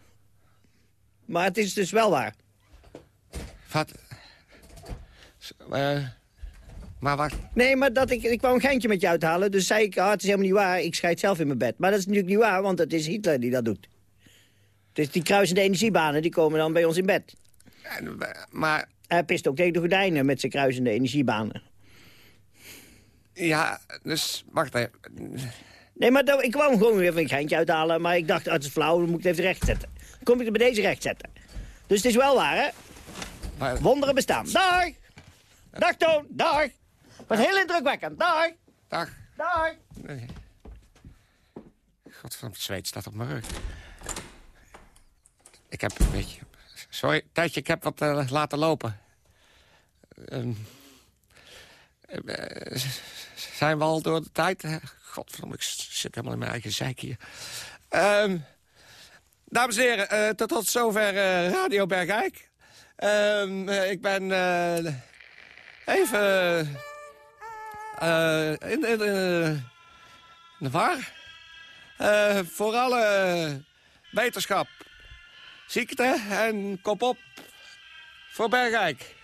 Maar het is dus wel waar. Wat? Eh, maar wacht. Nee, maar dat ik, ik wou een geintje met je uithalen. Dus zei ik, ah, het is helemaal niet waar. Ik scheid zelf in mijn bed. Maar dat is natuurlijk niet waar, want het is Hitler die dat doet. Dus die kruisende energiebanen, die komen dan bij ons in bed. Eh, Maar Hij pist ook tegen de gordijnen met zijn kruisende energiebanen. ja, dus wacht even. Nee, maar dat- ik hem gewoon weer even een geintje uithalen. Maar ik dacht, ah, het is flauw, dan moet ik het even recht zetten. Kom ik het bij deze recht zetten. Dus het is wel waar, hè? Maar, Wonderen bestaan. Dag! Dag, Toon! Dag! Was heel indrukwekkend. Dag. Dag. Dag. Nee. Godverdomme, het zweet staat op mijn rug. Ik heb een beetje... Sorry, Tijdje, ik heb wat eh, laten lopen. Ehm, eh, zijn we al door de tijd? Eh, Godverdomme, ik zit helemaal in mijn eigen zeik hier. Ehm, dames en heren, eh, tot, tot zover eh, Radio Bergijk. Ehm, eh, ik ben eh, even eh, in, in, eh, de war. Eh, voor alle wetenschap, ziekte en kop op voor Bergijk.